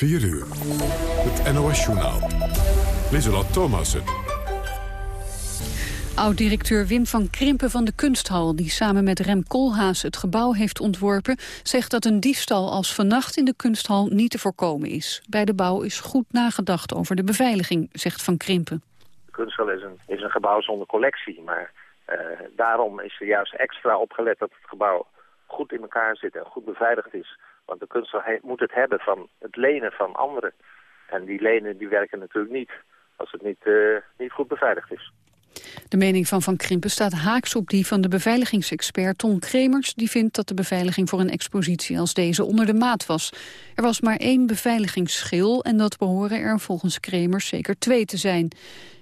4 uur. Het NOS-journaal. Lieselot Thomassen. Oud-directeur Wim van Krimpen van de Kunsthal... die samen met Rem Koolhaas het gebouw heeft ontworpen... zegt dat een diefstal als vannacht in de kunsthal niet te voorkomen is. Bij de bouw is goed nagedacht over de beveiliging, zegt Van Krimpen. De kunsthal is een, is een gebouw zonder collectie, maar uh, daarom is er juist extra opgelet... dat het gebouw goed in elkaar zit en goed beveiligd is. Want de kunsthal moet het hebben van het lenen van anderen. En die lenen die werken natuurlijk niet als het niet, uh, niet goed beveiligd is. De mening van Van Krimpen staat haaks op die van de beveiligingsexpert Ton Kremers... die vindt dat de beveiliging voor een expositie als deze onder de maat was. Er was maar één beveiligingsschil en dat behoren er volgens Kremers zeker twee te zijn.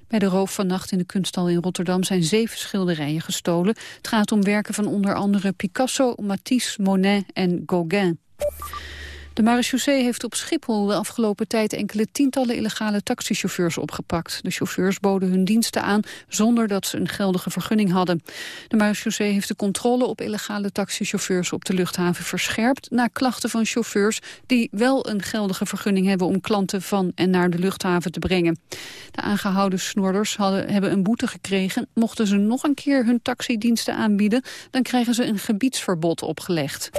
Bij de roof vannacht in de kunsthal in Rotterdam zijn zeven schilderijen gestolen. Het gaat om werken van onder andere Picasso, Matisse, Monet en Gauguin. De marechaussee heeft op Schiphol de afgelopen tijd enkele tientallen illegale taxichauffeurs opgepakt. De chauffeurs boden hun diensten aan zonder dat ze een geldige vergunning hadden. De marechaussee heeft de controle op illegale taxichauffeurs op de luchthaven verscherpt na klachten van chauffeurs die wel een geldige vergunning hebben om klanten van en naar de luchthaven te brengen. De aangehouden snoorders hadden, hebben een boete gekregen. Mochten ze nog een keer hun taxidiensten aanbieden, dan krijgen ze een gebiedsverbod opgelegd.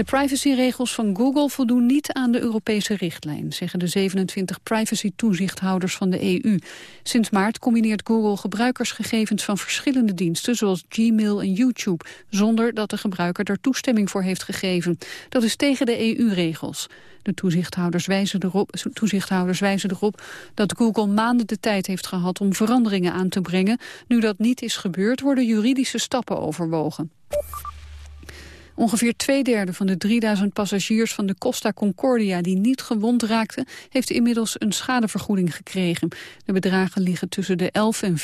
De privacyregels van Google voldoen niet aan de Europese richtlijn, zeggen de 27 privacy-toezichthouders van de EU. Sinds maart combineert Google gebruikersgegevens van verschillende diensten, zoals Gmail en YouTube, zonder dat de gebruiker er toestemming voor heeft gegeven. Dat is tegen de EU-regels. De toezichthouders wijzen, erop, toezichthouders wijzen erop dat Google maanden de tijd heeft gehad om veranderingen aan te brengen. Nu dat niet is gebeurd, worden juridische stappen overwogen. Ongeveer twee derde van de 3000 passagiers van de Costa Concordia die niet gewond raakten, heeft inmiddels een schadevergoeding gekregen. De bedragen liggen tussen de 11 en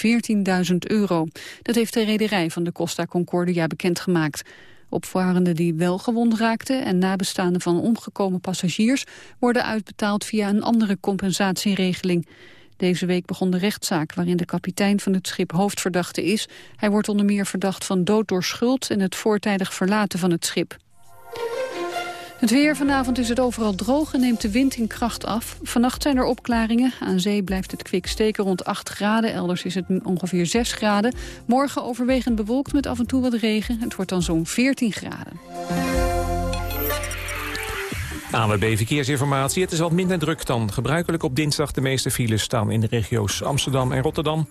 14.000 euro. Dat heeft de rederij van de Costa Concordia bekendgemaakt. Opvarenden die wel gewond raakten en nabestaanden van omgekomen passagiers worden uitbetaald via een andere compensatieregeling. Deze week begon de rechtszaak waarin de kapitein van het schip hoofdverdachte is. Hij wordt onder meer verdacht van dood door schuld en het voortijdig verlaten van het schip. Het weer vanavond is het overal droog en neemt de wind in kracht af. Vannacht zijn er opklaringen. Aan zee blijft het kwik steken rond 8 graden. Elders is het ongeveer 6 graden. Morgen overwegend bewolkt met af en toe wat regen. Het wordt dan zo'n 14 graden. ANWB Verkeersinformatie. Het is wat minder druk dan gebruikelijk op dinsdag. De meeste files staan in de regio's Amsterdam en Rotterdam.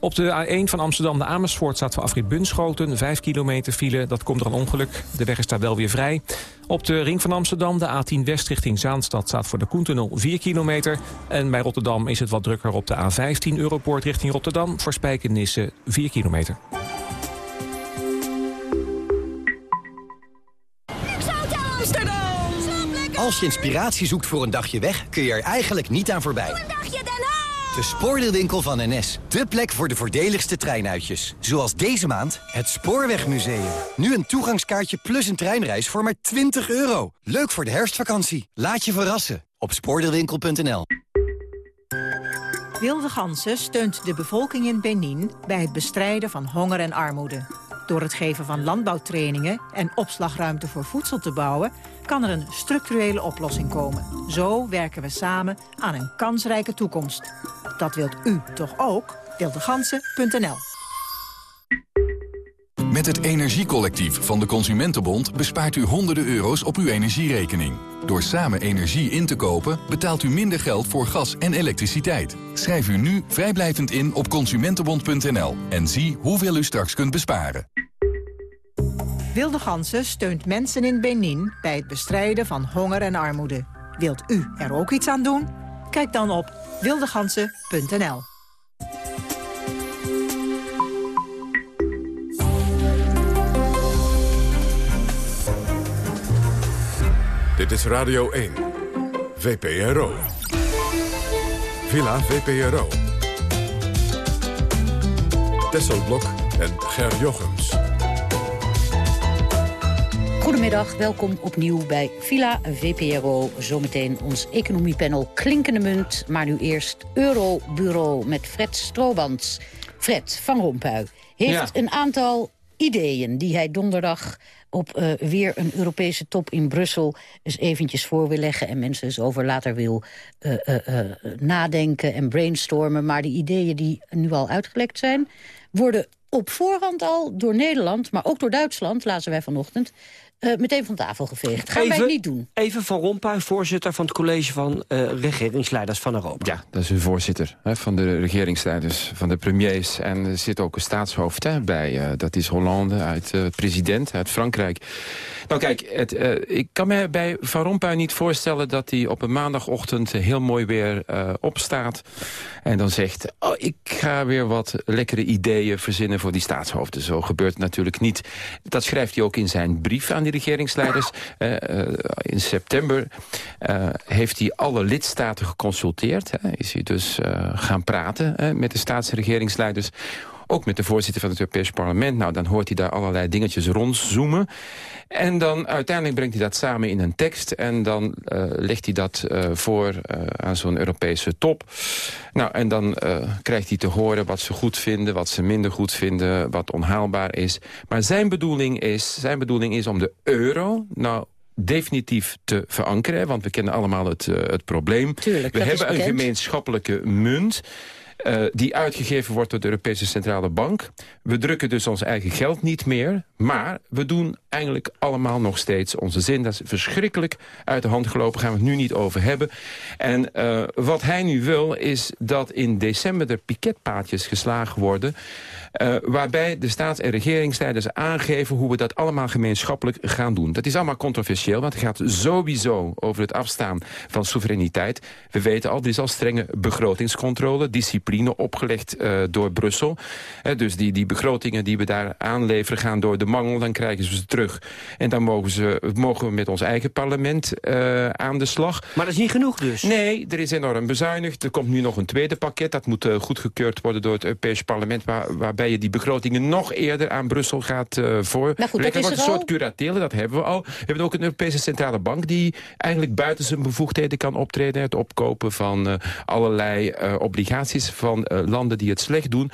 Op de A1 van Amsterdam de Amersfoort staat voor afrit Bunschoten. 5 kilometer file, dat komt er een ongeluk. De weg is daar wel weer vrij. Op de ring van Amsterdam, de A10 West richting Zaanstad... staat voor de Koentunnel 4 kilometer. En bij Rotterdam is het wat drukker op de A15 Europoort richting Rotterdam... voor Spijkenisse 4 kilometer. Als je inspiratie zoekt voor een dagje weg, kun je er eigenlijk niet aan voorbij. Een dagje Den Haag! De spoordeelwinkel van NS. De plek voor de voordeligste treinuitjes. Zoals deze maand het Spoorwegmuseum. Nu een toegangskaartje plus een treinreis voor maar 20 euro. Leuk voor de herfstvakantie. Laat je verrassen op spoordeelwinkel.nl. Wilde Gansen steunt de bevolking in Benin bij het bestrijden van honger en armoede. Door het geven van landbouwtrainingen en opslagruimte voor voedsel te bouwen... kan er een structurele oplossing komen. Zo werken we samen aan een kansrijke toekomst. Dat wilt u toch ook? Wildegansen.nl Met het Energiecollectief van de Consumentenbond bespaart u honderden euro's op uw energierekening. Door samen energie in te kopen betaalt u minder geld voor gas en elektriciteit. Schrijf u nu vrijblijvend in op consumentenbond.nl en zie hoeveel u straks kunt besparen. Wilde Gansen steunt mensen in Benin bij het bestrijden van honger en armoede. Wilt u er ook iets aan doen? Kijk dan op wildegansen.nl. Dit is Radio 1. VPRO. Villa VPRO. Tesselblok en Ger Jochems. Goedemiddag, welkom opnieuw bij Villa VPRO. Zometeen ons economiepanel Klinkende Munt. Maar nu eerst Eurobureau met Fred Stroobans. Fred van Rompuy heeft een aantal ideeën die hij donderdag op uh, weer een Europese top in Brussel eens eventjes voor wil leggen... en mensen eens over later wil uh, uh, nadenken en brainstormen. Maar de ideeën die nu al uitgelekt zijn... worden op voorhand al door Nederland, maar ook door Duitsland... lazen wij vanochtend, uh, meteen van tafel geveegd. Gaan even, wij niet doen. Even Van Rompuy, voorzitter van het college van uh, regeringsleiders van Europa. Ja, dat is de voorzitter hè, van de regeringsleiders, van de premiers. En er zit ook een staatshoofd hè, bij. Uh, dat is Hollande, uit president, uit Frankrijk. Nou kijk, het, ik kan me bij Van Rompuy niet voorstellen... dat hij op een maandagochtend heel mooi weer opstaat... en dan zegt, oh, ik ga weer wat lekkere ideeën verzinnen voor die staatshoofden. Zo gebeurt het natuurlijk niet. Dat schrijft hij ook in zijn brief aan die regeringsleiders. Uh, in september uh, heeft hij alle lidstaten geconsulteerd. is hij dus gaan praten met de staats- en regeringsleiders ook met de voorzitter van het Europees Parlement. Nou, dan hoort hij daar allerlei dingetjes rondzoomen. En dan uiteindelijk brengt hij dat samen in een tekst... en dan uh, legt hij dat uh, voor uh, aan zo'n Europese top. Nou, en dan krijgt hij te horen wat ze goed vinden... wat ze minder goed vinden, wat onhaalbaar is. Maar zijn bedoeling is, zijn bedoeling is om de euro... nou definitief te verankeren. Want we kennen allemaal het, het probleem. Tuurlijk, we hebben een gemeenschappelijke munt... Uh, die uitgegeven wordt door de Europese Centrale Bank. We drukken dus ons eigen geld niet meer. Maar we doen eigenlijk allemaal nog steeds onze zin. Dat is verschrikkelijk uit de hand gelopen. Gaan we het nu niet over hebben. En uh, wat hij nu wil is dat in december er piketpaadjes geslagen worden... Uh, waarbij de staats- en regeringsleiders aangeven... hoe we dat allemaal gemeenschappelijk gaan doen. Dat is allemaal controversieel, want het gaat sowieso over het afstaan van soevereiniteit. We weten al, er is al strenge begrotingscontrole, discipline opgelegd uh, door Brussel. Uh, dus die, die begrotingen die we daar aanleveren gaan door de mangel, dan krijgen ze ze terug. En dan mogen, ze, mogen we met ons eigen parlement aan de slag. Maar dat is niet genoeg dus? Nee, er is enorm bezuinigd. Er komt nu nog een tweede pakket. Dat moet goedgekeurd worden door het Europees parlement... Waar, waarbij je die begrotingen nog eerder aan Brussel gaat uh, voor. Nou goed, dat is een soort curatelen, dat hebben we al. We hebben ook een Europese Centrale Bank die eigenlijk buiten zijn bevoegdheden kan optreden. Het opkopen van uh, allerlei uh, obligaties van landen die het slecht doen.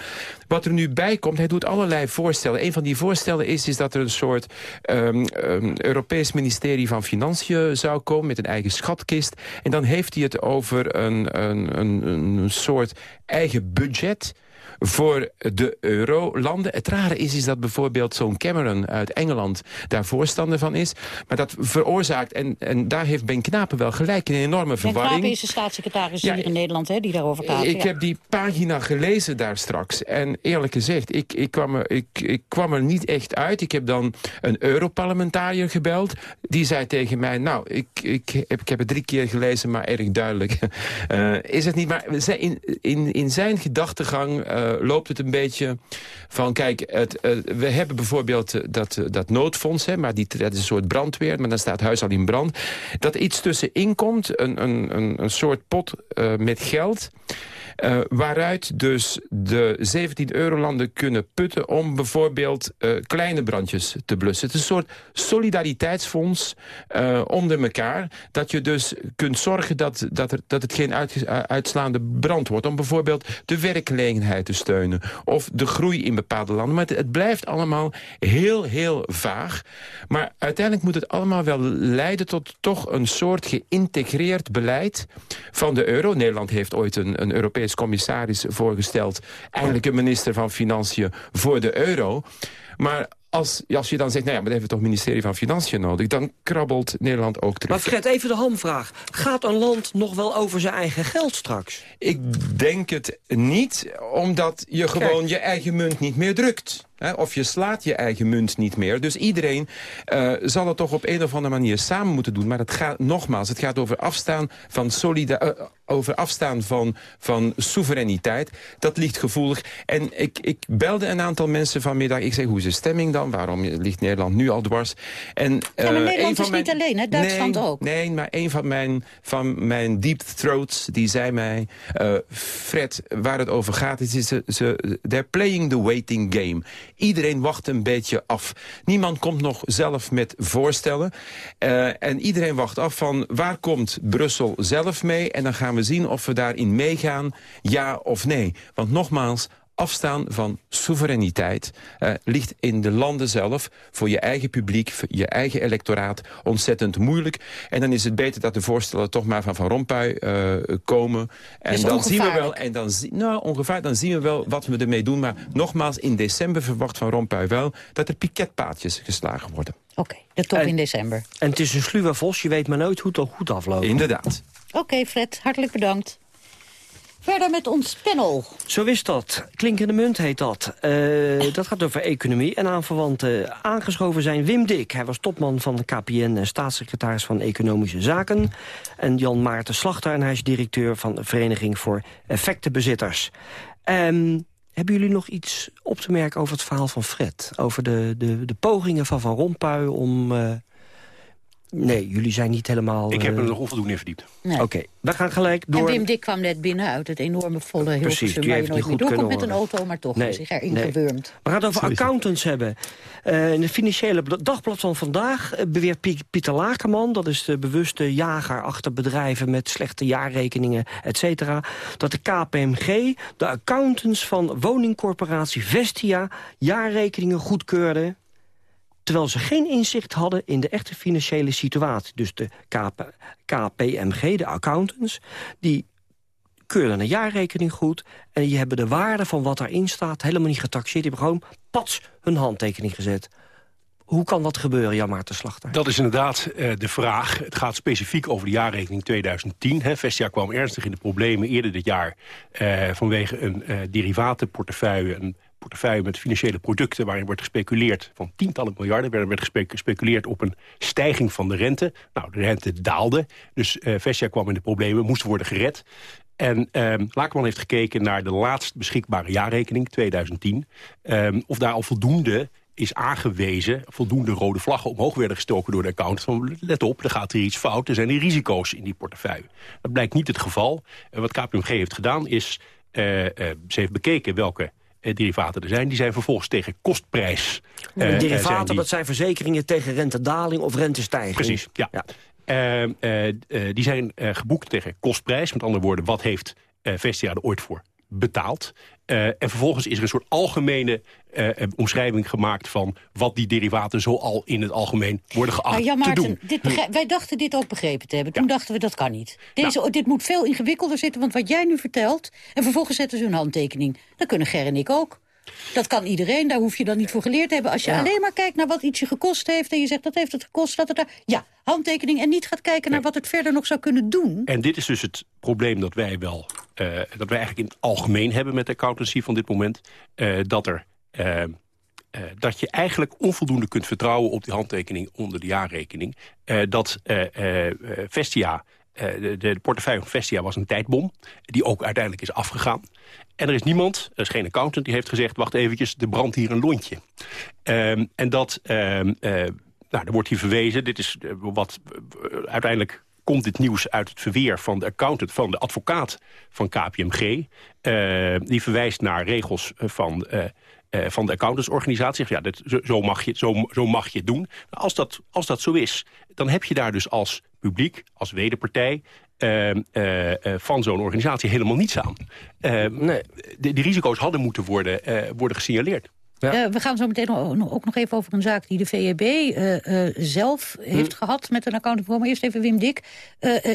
Wat er nu bij komt, hij doet allerlei voorstellen. Een van die voorstellen is, is dat er een soort um, um, Europees ministerie van Financiën zou komen met een eigen schatkist. En dan heeft hij het over een, een, een, een soort eigen budget voor de eurolanden. Het rare is, is dat bijvoorbeeld zo'n Cameron uit Engeland daar voorstander van is. Maar dat veroorzaakt, en, en daar heeft Ben Knapen wel gelijk, een enorme verwarring. Ben Knapen is de staatssecretaris ja, hier in Nederland, hè, die daarover praat. Ik ja. heb die pagina gelezen daar straks. En eerlijk gezegd, ik, ik, kwam er, ik, ik kwam er niet echt uit. Ik heb dan een Europarlementariër gebeld. Die zei tegen mij, nou, ik, ik, heb, ik heb het drie keer gelezen, maar erg duidelijk uh, is het niet. Maar in, in, in zijn gedachtegang... Uh, loopt het een beetje van... kijk, het, uh, we hebben bijvoorbeeld uh, dat, dat noodfonds... Hè, maar die, dat is een soort brandweer, maar dan staat huis al in brand. Dat iets tussenin komt, een, een, een soort pot met geld... Uh, waaruit dus de 17 eurolanden kunnen putten... om bijvoorbeeld uh, kleine brandjes te blussen. Het is een soort solidariteitsfonds uh, onder elkaar... dat je dus kunt zorgen dat, dat, er, dat het geen uit, uitslaande brand wordt... om bijvoorbeeld de werkgelegenheid te steunen... of de groei in bepaalde landen. Maar het, blijft allemaal heel, heel vaag. Maar uiteindelijk moet het allemaal wel leiden tot toch een soort geïntegreerd beleid van de euro. Nederland heeft ooit een, een Europees commissaris voorgesteld. Eigenlijk een minister van Financiën voor de euro. Maar als, als je dan zegt, nou ja, maar dan hebben we toch het ministerie van Financiën nodig... dan krabbelt Nederland ook terug. Maar Fred, even de hamvraag. Gaat een land nog wel over zijn eigen geld straks? Ik denk het niet, omdat je gewoon je eigen munt niet meer drukt. Of je slaat je eigen munt niet meer. Dus iedereen uh, zal het toch op een of andere manier samen moeten doen. Maar het gaat, nogmaals, het gaat over afstaan van solida uh, over afstaan van, van soevereiniteit. Dat ligt gevoelig. En ik, ik belde een aantal mensen vanmiddag. Ik zei, hoe is de stemming dan? Waarom ligt Nederland nu al dwars? En, uh, ja, maar Nederland is mijn... niet alleen, hè? Duitsland nee, ook. Nee, maar een van mijn, van mijn deep throats, die zei mij... Fred, waar het over gaat, is, is ze, ze, they're playing the waiting game. Iedereen wacht een beetje af. Niemand komt nog zelf met voorstellen. Uh, en iedereen wacht af van waar komt Brussel zelf mee... en dan gaan we zien of we daarin meegaan, ja of nee. Want nogmaals, afstaan van soevereiniteit uh, ligt in de landen zelf... voor je eigen publiek, voor je eigen electoraat ontzettend moeilijk. En dan is het beter dat de voorstellen toch maar van Van Rompuy uh, komen. En dan zien we wel, en dan, nou, ongeveer, dan zien we wel wat we ermee doen. Maar nogmaals, in december verwacht Van Rompuy wel... dat er piketpaadjes geslagen worden. Oké, okay, de top en, in december. En het is een sluwe vos, je weet maar nooit hoe het al goed afloopt. Inderdaad. Oké, okay, Fred, hartelijk bedankt. Verder met ons panel. Zo is dat. Klinkende munt heet dat. Uh, dat gaat over economie en aanverwanten. Aangeschoven zijn Wim Dik. Hij was topman van de KPN en staatssecretaris van Economische Zaken. En Jan Maarten Slachter en hij is directeur van de Vereniging voor Effectenbezitters. Um, hebben jullie nog iets op te merken over het verhaal van Fred? Over de, de, de pogingen van Van Rompuy om... Uh, Nee, jullie zijn niet helemaal... Ik heb er nog onvoldoende in verdiept. Nee. Oké, we gaan gelijk door... En Wim Dik kwam net binnen uit het enorme volle Hilversum... Precies, waar je nooit meer doorkomt met een auto, maar toch nee, zich erin nee. gewurmd. We gaan het over accountants hebben. Uh, in het financiële dagblad van vandaag uh, beweert Pieter Lakerman... dat is de bewuste jager achter bedrijven met slechte jaarrekeningen, et cetera... dat de KPMG de accountants van woningcorporatie Vestia... jaarrekeningen goedkeurde terwijl ze geen inzicht hadden in de echte financiële situatie. Dus de KP, KPMG, de accountants, die keurden een jaarrekening goed... en die hebben de waarde van wat daarin staat helemaal niet getaxeerd. Die hebben gewoon pats hun handtekening gezet. Hoe kan dat gebeuren, Jan Maarten Slachter? Dat is inderdaad uh, de vraag. Het gaat specifiek over de jaarrekening 2010. Hè. Vestia kwam ernstig in de problemen eerder dit jaar... Uh, vanwege een uh, derivatenportefeuille, portefeuille met financiële producten... waarin wordt gespeculeerd van tientallen miljarden... werd, werd gespeculeerd op een stijging van de rente. Nou, de rente daalde, dus uh, Vestia kwam in de problemen, moest worden gered. En um, Lakerman heeft gekeken naar de laatst beschikbare jaarrekening, 2010. Um, ehm, of daar al voldoende is aangewezen, voldoende rode vlaggen omhoog werden gestoken door de account. Let op, er gaat hier iets fout, er zijn die risico's in die portefeuille. Dat blijkt niet het geval. En wat KPMG heeft gedaan is, uh, uh, ze heeft bekeken welke eh, derivaten er zijn. Die zijn vervolgens tegen kostprijs. Uh, derivaten, die... dat zijn verzekeringen tegen rentedaling of rentestijging. Precies, ja. ja. Uh, die zijn geboekt tegen kostprijs. Met andere woorden, wat heeft Vestia er ooit voor betaald? en vervolgens is er een soort algemene omschrijving gemaakt... van wat die derivaten zo al in het algemeen worden geacht ja, Maarten, te doen. Dit wij dachten dit ook begrepen te hebben. Toen dachten we, dat kan niet. Deze, nou. Dit moet veel ingewikkelder zitten, want wat jij nu vertelt... en vervolgens zetten ze hun handtekening. Dan kunnen Ger en ik ook. Dat kan iedereen, daar hoef je dan niet voor geleerd te hebben. Als je alleen maar kijkt naar wat ietsje gekost heeft... en je zegt, dat heeft het gekost, dat het daar... Ja, handtekening en niet gaat kijken naar wat het verder nog zou kunnen doen. En dit is dus het probleem dat wij wel... Uh, dat wij eigenlijk in het algemeen hebben met de accountancy van dit moment. Uh, dat er... Uh, dat je eigenlijk onvoldoende kunt vertrouwen op die handtekening onder de jaarrekening. Dat Vestia, de, de, portefeuille van Vestia was een tijdbom... die ook uiteindelijk is afgegaan. En er is niemand, er is geen accountant, die heeft gezegd... wacht eventjes, er brandt hier een lontje. Um, en dat, um, nou, er wordt hier verwezen, dit is wat uiteindelijk komt dit nieuws uit het verweer van de accountant... van de advocaat van KPMG. Uh, die verwijst naar regels van... Uh, uh, van de accountantsorganisatie. Ja, dat, zo, zo, mag je, zo, zo mag je het doen. Als dat, als dat zo is, dan heb je daar dus als publiek, als wederpartij... Uh, van zo'n organisatie helemaal niets aan. nee. De, risico's hadden moeten worden, worden gesignaleerd. Ja. Uh, we gaan zo meteen ook nog even over een zaak die de VEB uh, uh, zelf heeft hm. gehad met een accountant. Maar eerst even Wim Dik.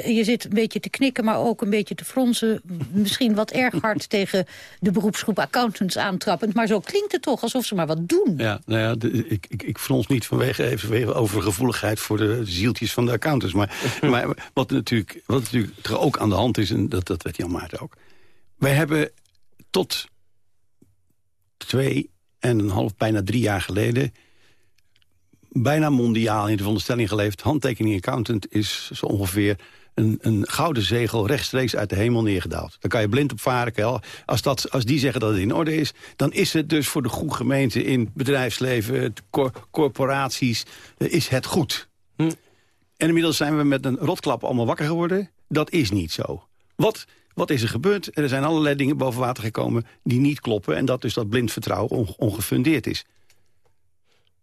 je zit een beetje te knikken, maar ook een beetje te fronsen. Misschien wat erg hard tegen de beroepsgroep accountants aantrappend. Maar zo klinkt het toch, alsof ze maar wat doen. Ja, nou ja, de, ik, ik, ik frons niet vanwege even overgevoeligheid voor de zieltjes van de accountants. Maar, maar wat, natuurlijk, wat natuurlijk er ook aan de hand is, en dat, dat weet Jan Maarten ook. Wij hebben tot twee en een half, bijna drie jaar geleden... bijna mondiaal in de veronderstelling geleefd... handtekening accountant is zo ongeveer een, een, gouden zegel rechtstreeks uit de hemel neergedaald. Daar kan je blind op varen. Als, dat, als die zeggen dat het in orde is... dan is het dus voor de goede gemeente in bedrijfsleven... corporaties, eh, is het goed. Hm. En inmiddels zijn we met een rotklap allemaal wakker geworden. Dat is niet zo. Wat wat is er gebeurd? Er zijn allerlei dingen boven water gekomen die niet kloppen... en dat dus dat blind vertrouwen ongefundeerd is.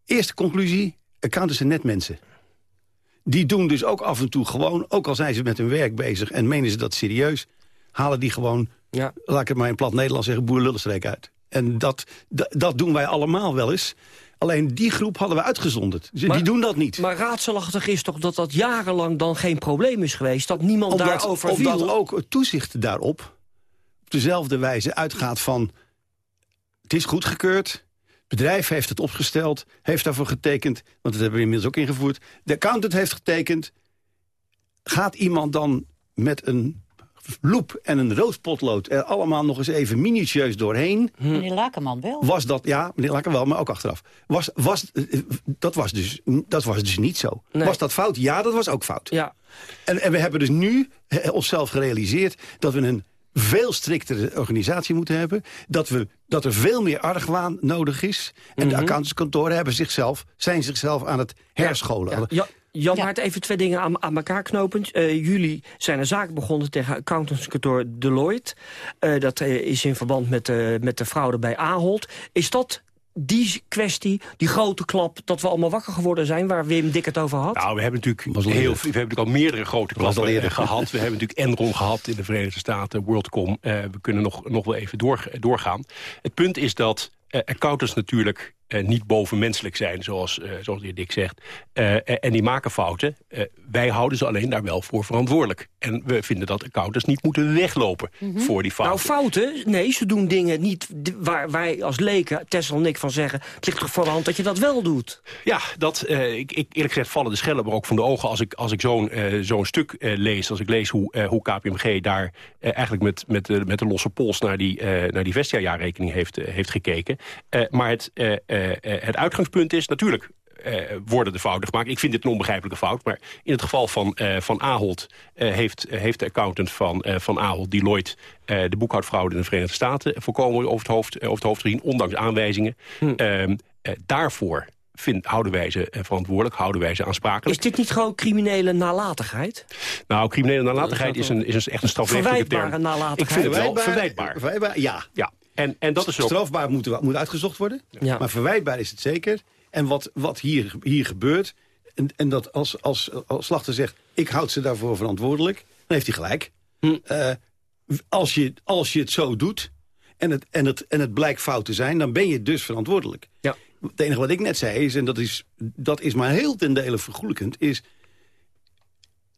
Eerste conclusie, accountants zijn net mensen. Die doen dus ook af en toe gewoon, ook al zijn ze met hun werk bezig... en menen ze dat serieus, halen die gewoon, ja. laat ik het maar in plat Nederlands zeggen... boerenlullenstreek uit. En dat, dat doen wij allemaal wel eens. Alleen die groep hadden we uitgezonderd. Dus die doen dat niet. Maar raadselachtig is toch dat dat jarenlang dan geen probleem is geweest? Dat niemand omdat, daarover Omdat viel? ook het toezicht daarop op dezelfde wijze uitgaat van... het is goedgekeurd, het bedrijf heeft het opgesteld... heeft daarvoor getekend, want dat hebben we inmiddels ook ingevoerd... de accountant heeft getekend. Gaat iemand dan met een loep en een rood potlood... er allemaal nog eens even minutieus doorheen... Meneer Lakenman wel. was dat, ja, meneer Laken wel, maar ook achteraf. Was, was, eh, dat, was dus, dat was dus niet zo. Nee. Was dat fout? Ja, dat was ook fout. Ja. En, en we hebben dus nu onszelf gerealiseerd... dat we een veel striktere organisatie moeten hebben. Dat, we, dat er veel meer argwaan nodig is. En de Mhm. accountantskantoren hebben zichzelf, zijn zichzelf aan het herscholen. Ja, ja, Jan Maart, even twee dingen aan, aan elkaar knopend. Eh, jullie zijn een zaak begonnen tegen accountantskantoor Deloitte. Eh, dat eh, is in verband met, eh, met de fraude bij Ahold. Is dat die kwestie, die grote klap... dat we allemaal wakker geworden zijn, waar Wim Dik het over had? Nou, we hebben natuurlijk, heel, we hebben natuurlijk al meerdere grote klappen eh, gehad. We hebben natuurlijk Enron gehad in de Verenigde Staten, WorldCom. Eh, we kunnen nog, nog wel even door, doorgaan. Het punt is dat accountants natuurlijk niet bovenmenselijk zijn, zoals, eh, zoals de heer Dick zegt. Eh, eh, en die maken fouten. Eh, wij houden ze alleen daar wel voor verantwoordelijk. En we vinden dat accountants niet moeten weglopen voor die fouten. Nou, fouten? Nee, ze doen dingen niet waar wij als leken, Tessel en ik, van zeggen... het ligt toch voor de hand dat je dat wel doet? Ja, dat, eh, ik, ik, eerlijk gezegd vallen de schellen maar ook van de ogen... als ik, als ik zo'n eh, zo'n stuk eh, lees, als ik lees hoe, eh, hoe KPMG daar... eh, eigenlijk met, met, de- met de losse pols naar die, eh, naar die Vestia-jaarrekening heeft, eh, heeft gekeken. Eh, maar het, eh, eh, eh, het uitgangspunt is natuurlijk... eh, worden de fouten gemaakt. Ik vind dit een onbegrijpelijke fout. Maar in het geval van, eh, van Ahold eh, heeft, heeft de accountant van, eh, van Ahold, Deloitte... eh, de boekhoudfraude in de Verenigde Staten voorkomen over het hoofd, eh, over het hoofd gezien, ondanks aanwijzingen. Ehm, eh, daarvoor vind, houden wij ze eh, verantwoordelijk, houden wij ze aansprakelijk. Is dit niet gewoon criminele nalatigheid? Nou, criminele nalatigheid is, een, is een, echt een strafrechtelijke term. Verwijtbare nalatigheid. Ik vind het wel Verwijtbaar- verwijtbaar. verwijtbaar, ja. Ja. En, en dat is ook... Strafbaar moet, moet uitgezocht worden. Ja. Maar verwijtbaar is het zeker. En wat, wat hier, hier gebeurt... En, en dat als, als, als slachter zegt... ik houd ze daarvoor verantwoordelijk... dan heeft hij gelijk. Hm. Eh, als, je, als je het zo doet... En het, en, het, en het blijkt fout te zijn... dan ben je dus verantwoordelijk. Ja. Het enige wat ik net zei is... en dat is, dat is maar heel ten dele vergoelijkend... is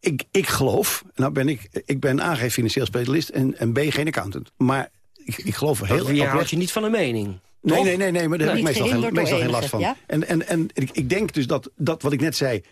ik, ik geloof, nou ben ik, ik ben A, geen financieel specialist en, en B, geen accountant. Maar ik, ik geloof er heel je oprecht- houdt je niet van een mening. Nee, Toch? nee, nee, nee, maar daar heb ik meestal, geen, meestal geen last van. ja? En, en, en ik, ik denk dus dat, dat wat ik net zei...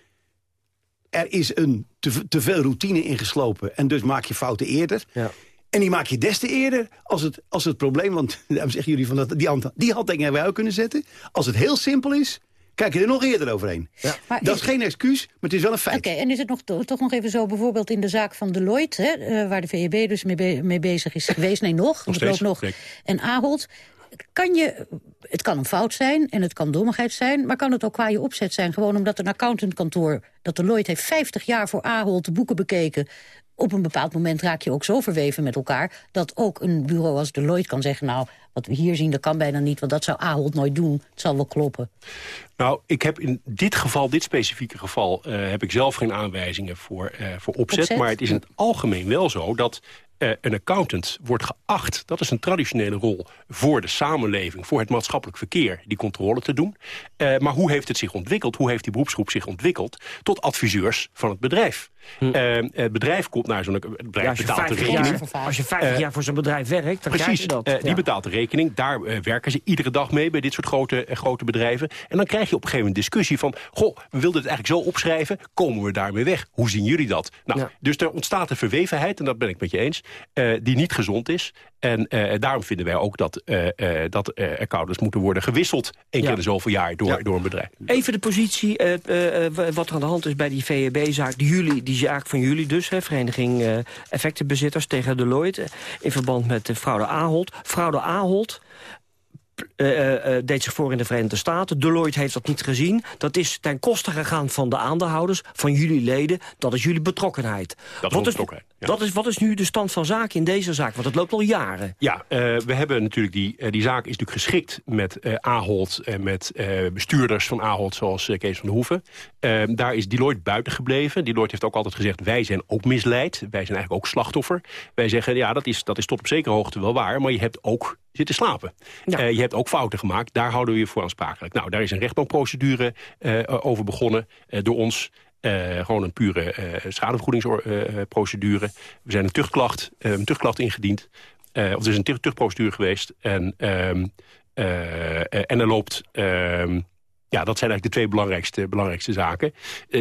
er is een te, te veel routine ingeslopen en dus maak je fouten eerder. Ja. En die maak je des te eerder als het, als het probleem... want daarom zeggen jullie van dat, die, hand, die handtekening hebben wij ook kunnen zetten. Als het heel simpel is, kijk je er nog eerder overheen. Maar Dat is- is geen excuus, maar het is wel een feit. Oké, en is het nog, to- toch nog even zo, bijvoorbeeld in de zaak van Deloitte... Hè, eh, waar de VEB dus mee, be- mee bezig is geweest, nee nog, het steeds, loopt nog, en Ahold... Kan je, het kan een fout zijn en het kan dommigheid zijn... maar kan het ook qua je opzet zijn? Gewoon omdat een accountantkantoor, dat Deloitte heeft 50 jaar voor Ahold de boeken bekeken... op een bepaald moment raak je ook zo verweven met elkaar... dat ook een bureau als Deloitte kan zeggen... nou, wat we hier zien, dat kan bijna niet, want dat zou Ahold nooit doen. Het zal wel kloppen. Nou, ik heb in dit geval, dit specifieke geval... eh, heb ik zelf geen aanwijzingen voor, eh, voor opzet, Opzet? Maar het is in het algemeen wel zo dat eh, een accountant wordt geacht... dat is een traditionele rol voor de samenleving... voor het maatschappelijk verkeer, die controle te doen. Eh, maar hoe heeft het zich ontwikkeld? Hoe heeft die beroepsgroep zich ontwikkeld? Tot adviseurs van het bedrijf. Eh, het bedrijf komt naar zo'n... Het bedrijf Hm. Ja, als, je betaalt de 50 rekening. jaar, als je 50 Eh, jaar voor zo'n bedrijf werkt, dan krijg Precies, je dat. eh, die Ja. betaalt de rekening. Daar eh, werken ze iedere dag mee bij dit soort grote, eh, grote bedrijven. En dan krijg je op een gegeven moment discussie van... goh, we wilden het eigenlijk zo opschrijven, komen we daarmee weg? Hoe zien jullie dat? Nou, Ja. Dus er ontstaat een verwevenheid, en dat ben ik met je eens... eh, die niet gezond is. En eh, daarom vinden wij ook dat, eh, eh, dat accountants moeten worden gewisseld... één Ja. keer in zoveel jaar door, Ja. door een bedrijf. Even de positie, wat er aan de hand is bij die VEB-zaak. Die, die zaak van jullie dus, hè, Vereniging Effectenbezitters tegen Deloitte... in verband met de fraude Ahold. Fraude Ahold eh, eh, eh, deed zich voor in de Verenigde Staten. Deloitte heeft dat niet gezien. Dat is ten koste gegaan van de aandeelhouders, van jullie leden. Dat is jullie betrokkenheid. Dat is wat, onze betrokkenheid, ja. dat is, wat is nu de stand van zaken in deze zaak? Want het loopt al jaren. Ja, we hebben natuurlijk die, die zaak is natuurlijk geschikt met Ahold en met bestuurders van Ahold zoals Kees van der Hoeven. Eh, daar is Deloitte buiten gebleven. Deloitte heeft ook altijd gezegd wij zijn ook misleid. Wij zijn eigenlijk ook slachtoffer. Wij zeggen ja dat is, dat is tot op zekere hoogte wel waar, maar je hebt ook zit te slapen. Eh, je hebt ook fouten gemaakt, daar houden we je voor aansprakelijk. Nou, daar is een rechtbankprocedure uh, over begonnen door ons. gewoon een pure schadevergoedingsprocedure. we zijn een tuchtklacht, een tuchtklacht ingediend. of er is een tuchtprocedure geweest. En, ehm, en er loopt... Ehm, ja, dat zijn eigenlijk de twee belangrijkste, belangrijkste zaken.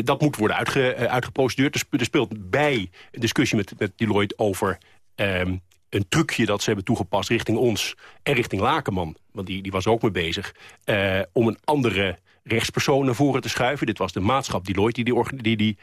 dat moet worden uitge, uitgeprocedeerd. Er speelt bij een discussie met, met Deloitte over... Ehm, een trucje dat ze hebben toegepast richting ons en richting Lakenman. Want die, die was ook mee bezig. Uh, om een andere rechtspersoon naar voren te schuiven. Dit was de maatschap Deloitte die die, die, die,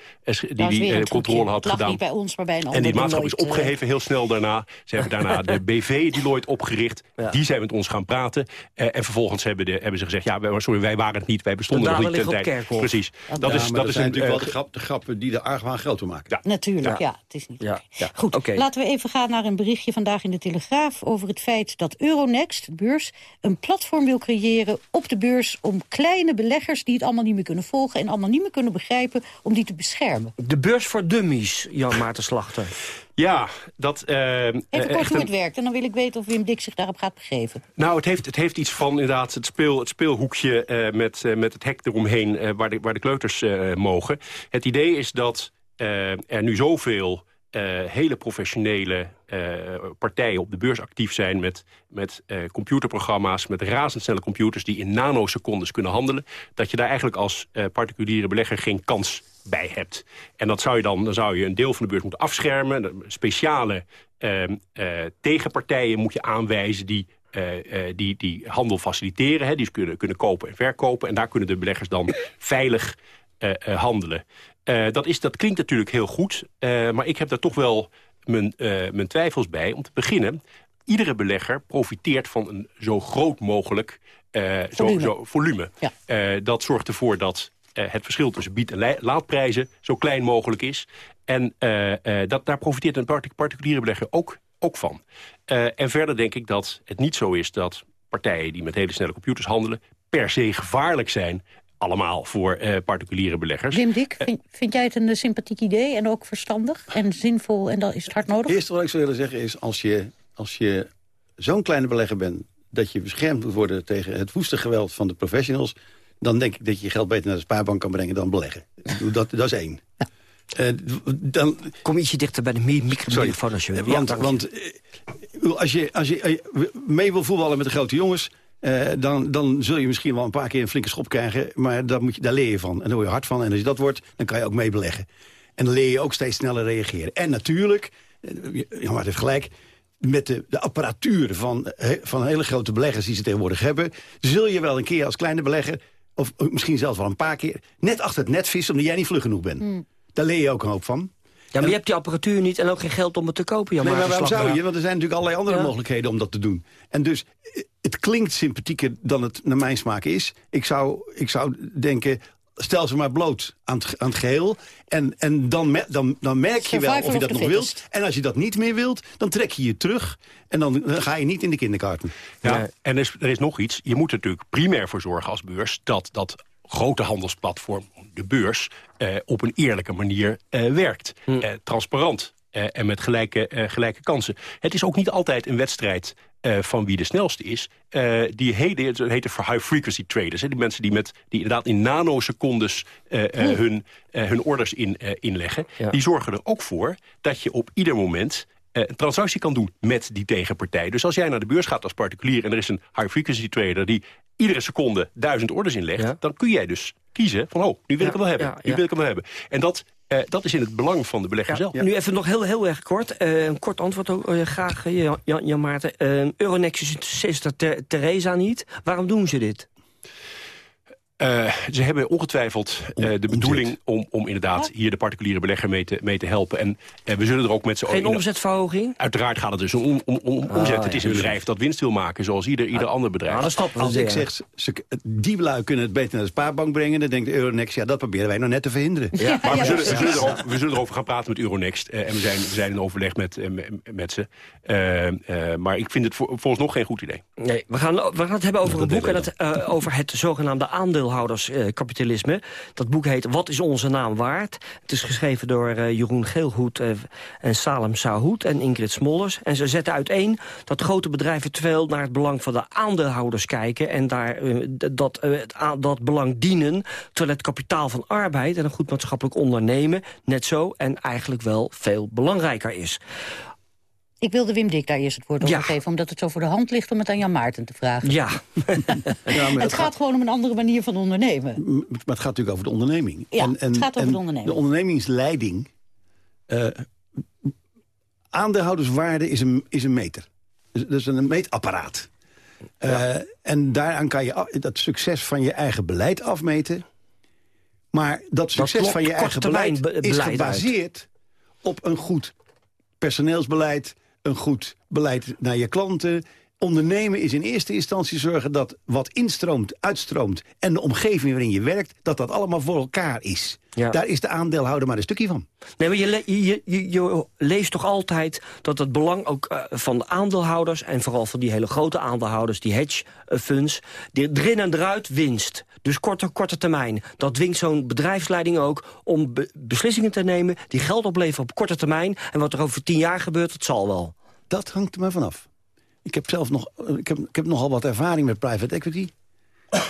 die, die uh, controle had gedaan. niet bij ons, maar bij een En die maatschap Deloitte, is opgeheven heel snel daarna. Ze hebben daarna de BV Deloitte opgericht. Ja. Die zijn met ons gaan praten. Uh, en vervolgens hebben, de, hebben ze gezegd... ja, wij, sorry, wij waren het niet. Wij bestonden nog niet ten tijd. Precies. Dat is, dat, is natuurlijk wel de, grap, de grappen die de argwaan groot maken. Ja. Natuurlijk, ja. Het is niet ja. Goed, okay. laten we even gaan naar een berichtje vandaag in de Telegraaf... over het feit dat Euronext, de beurs, een platform wil creëren op de beurs... om kleine beleggers die het allemaal niet meer kunnen volgen... en allemaal niet meer kunnen begrijpen om die te beschermen. De beurs voor dummies, Jan Maarten Slachter. Ja, dat... Uh, Even kort hoe het werkt en dan wil ik weten of Wim Dik zich daarop gaat begeven. Nou, het heeft, het heeft iets van inderdaad het, speel, het speelhoekje uh, met, uh, met het hek eromheen waar, de, waar de kleuters mogen. Het idee is dat er nu zoveel uh, hele professionele uh, partijen op de beurs actief zijn... met, met uh, computerprogramma's, met razendsnelle computers... die in nanosecondes kunnen handelen... dat je daar eigenlijk als particuliere belegger geen kans bij hebt. En dat zou je dan, dan zou je een deel van de beurs moeten afschermen. Speciale ehm, tegenpartijen moet je aanwijzen... die die, die handel faciliteren. Hè, die kunnen, kunnen kopen en verkopen. En daar kunnen de beleggers dan veilig handelen. Uh, dat, is, dat klinkt natuurlijk heel goed, uh, maar ik heb daar toch wel mijn, uh, mijn twijfels bij. Om te beginnen, iedere belegger profiteert van een zo groot mogelijk volume. Zo, zo, volume. Ja. dat zorgt ervoor dat het verschil tussen bied- en laadprijzen zo klein mogelijk is. En dat, daar profiteert een particuliere belegger ook, ook van. en verder denk ik dat het niet zo is dat partijen die met hele snelle computers handelen... per se gevaarlijk zijn allemaal voor uh, particuliere beleggers. Wim Dik, eh, vind, vind, jij het een eh, sympathiek idee en ook verstandig en zinvol en dan is het hard nodig? Het eerste wat ik zou willen zeggen is, als je, als je zo'n kleine belegger bent... dat je beschermd moet worden tegen het woeste geweld van de professionals... dan denk ik dat je je geld beter naar de spaarbank kan brengen dan beleggen. dat, dat is één. Ja. Uh, dan, Kom ietsje dichter bij de microfoon als je wil. Want, want als, je, als je mee wil voetballen met de grote jongens... Uh, dan, dan zul je misschien wel een paar keer een flinke schop krijgen. Maar daar, moet je, daar leer je van. En daar word je hard van. En als je dat wordt, dan kan je ook mee beleggen. En dan leer je ook steeds sneller reageren. En natuurlijk, uh, Jan Maart heeft gelijk... met de, de apparatuur van, van hele grote beleggers die ze tegenwoordig hebben... zul je wel een keer als kleine belegger... of misschien zelfs wel een paar keer... net achter het net vissen omdat jij niet vlug genoeg bent. Hmm. Daar leer je ook een hoop van. Ja, maar je hebt die apparatuur niet en ook geen geld om het te kopen. Jan nee, maar waarom zou je? Want er zijn natuurlijk allerlei andere mogelijkheden om dat te doen. En dus, het klinkt sympathieker dan het naar mijn smaak is. Ik zou, ik zou denken, stel ze maar bloot aan het, aan het geheel. En, en dan, dan, dan merk je wel of je dat nog wilt. En als je dat niet meer wilt, dan trek je je terug. En dan, dan ga je niet in de kinderkarten. Ja, en er is, er is nog iets. Je moet er natuurlijk primair voor zorgen als beurs... dat dat grote handelsplatform, de beurs, eh, op een eerlijke manier eh, werkt. Hm. Eh, transparant eh, en met gelijke, eh, gelijke kansen. Het is ook niet altijd een wedstrijd uh, van wie de snelste is. Uh, die heet, het heet voor high-frequency traders. Hè? Die mensen die, met, die inderdaad in nanosecondes uh, hun, hun orders in, inleggen. Ja. Die zorgen er ook voor dat je op ieder moment een transactie kan doen met die tegenpartij. Dus als jij naar de beurs gaat als particulier... en er is een high-frequency trader die iedere seconde duizend orders inlegt... Ja. dan kun jij dus kiezen van, oh, nu wil ik hem wel hebben. Nu wil ik hem wel hebben. En dat uh, dat is in het belang van de belegger zelf. Nu even nog heel, heel erg kort. Uh, een kort antwoord ook, uh, graag, Jan, Jan Maarten. Euronext is Theresa niet. Waarom doen ze dit? Uh, ze hebben ongetwijfeld uh, de bedoeling om, om inderdaad hier de particuliere belegger mee te, mee te helpen. En uh, we zullen er ook met z'n... Geen omzetverhoging? Uiteraard gaat het dus om, om, om oh, omzet. het is een bedrijf dat winst wil maken, zoals ieder, ieder ander bedrijf. Nou, Als ik zeg, ze, die lui kunnen het beter naar de spaarbank brengen... dan denkt Euronext, ja, dat proberen wij nou net te verhinderen. Ja. Maar we, zullen, we, zullen erover, we zullen erover gaan praten met Euronext. en we zijn, we zijn in overleg met, met ze. maar ik vind het volgens nog geen goed idee. Nee, we gaan, we gaan het hebben over een boek... en het, over het zogenaamde aandeel aandeelhouderskapitalisme. dat boek heet Wat is onze naam waard? Het is geschreven door Jeroen Geelhoed en Salem Sahoed en Ingrid Smollers. En ze zetten uiteen dat grote bedrijven te veel naar het belang van de aandeelhouders kijken... en daar dat, dat belang dienen, terwijl het kapitaal van arbeid... en een goed maatschappelijk ondernemen net zo en eigenlijk wel veel belangrijker is. Ik wilde Wim Dik daar eerst het woord over geven... omdat het zo voor de hand ligt om het aan Jan Maarten te vragen. Ja. ja het, gaat, gewoon om een andere manier van ondernemen. Maar het gaat natuurlijk over de onderneming. Ja, en, en, het gaat over de onderneming. De ondernemingsleiding... Uh, aandeelhouderswaarde is een, is een meter. Dat is een meetapparaat. Uh, en daaraan kan je dat succes van je eigen beleid afmeten. Maar dat succes van je eigen beleid is gebaseerd op een goed personeelsbeleid, een goed beleid naar je klanten. Ondernemen is in eerste instantie zorgen dat wat instroomt, uitstroomt... en de omgeving waarin je werkt, dat dat allemaal voor elkaar is. Daar is de aandeelhouder maar een stukje van. Nee, maar je, je, je, je leest toch altijd dat het belang ook uh, van de aandeelhouders... en vooral van die hele grote aandeelhouders, die hedge funds... die erin en eruit winst. Dus korte, korte termijn. Dat dwingt zo'n bedrijfsleiding ook om beslissingen te nemen... die geld opleveren op korte termijn. En wat er over tien jaar gebeurt, dat zal wel. Dat hangt er maar vanaf. Ik heb zelf nog, ik heb, ik heb nogal wat ervaring met private equity.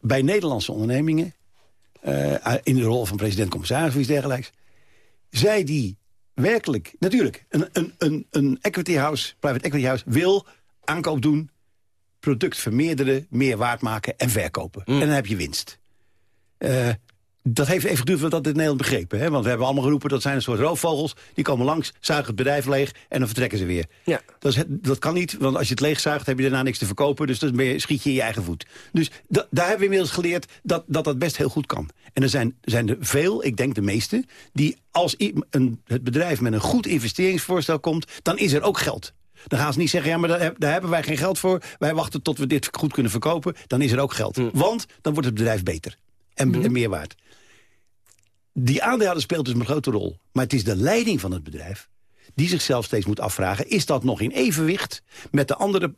Bij Nederlandse ondernemingen uh, in de rol van president-commissaris of iets dergelijks. Zij die werkelijk, natuurlijk, een, een, een, een equity house, private equity house, wil aankoop doen, product vermeerderen, meer waard maken en verkopen. Mm. En dan heb je winst. Uh, dat heeft even geduurd voordat dit Nederland begrepen. Hè? Want we hebben allemaal geroepen, dat zijn een soort roofvogels. Die komen langs, zuigen het bedrijf leeg en dan vertrekken ze weer. Ja. Dat, is, dat kan niet, want als je het leegzuigt heb je daarna niks te verkopen. Dus dan schiet je in je eigen voet. Dus daar hebben we inmiddels geleerd dat, dat dat best heel goed kan. En er zijn, zijn er veel, ik denk de meeste... die als een, het bedrijf met een goed investeringsvoorstel komt... dan is er ook geld. Dan gaan ze niet zeggen, ja, maar daar, daar, hebben wij geen geld voor. Wij wachten tot we dit goed kunnen verkopen. Dan is er ook geld. Mm. Want dan wordt het bedrijf beter. En, mm. en meer waard. Die aandeelhouder speelt dus een grote rol. Maar het is de leiding van het bedrijf die zichzelf steeds moet afvragen... is dat nog in evenwicht met de andere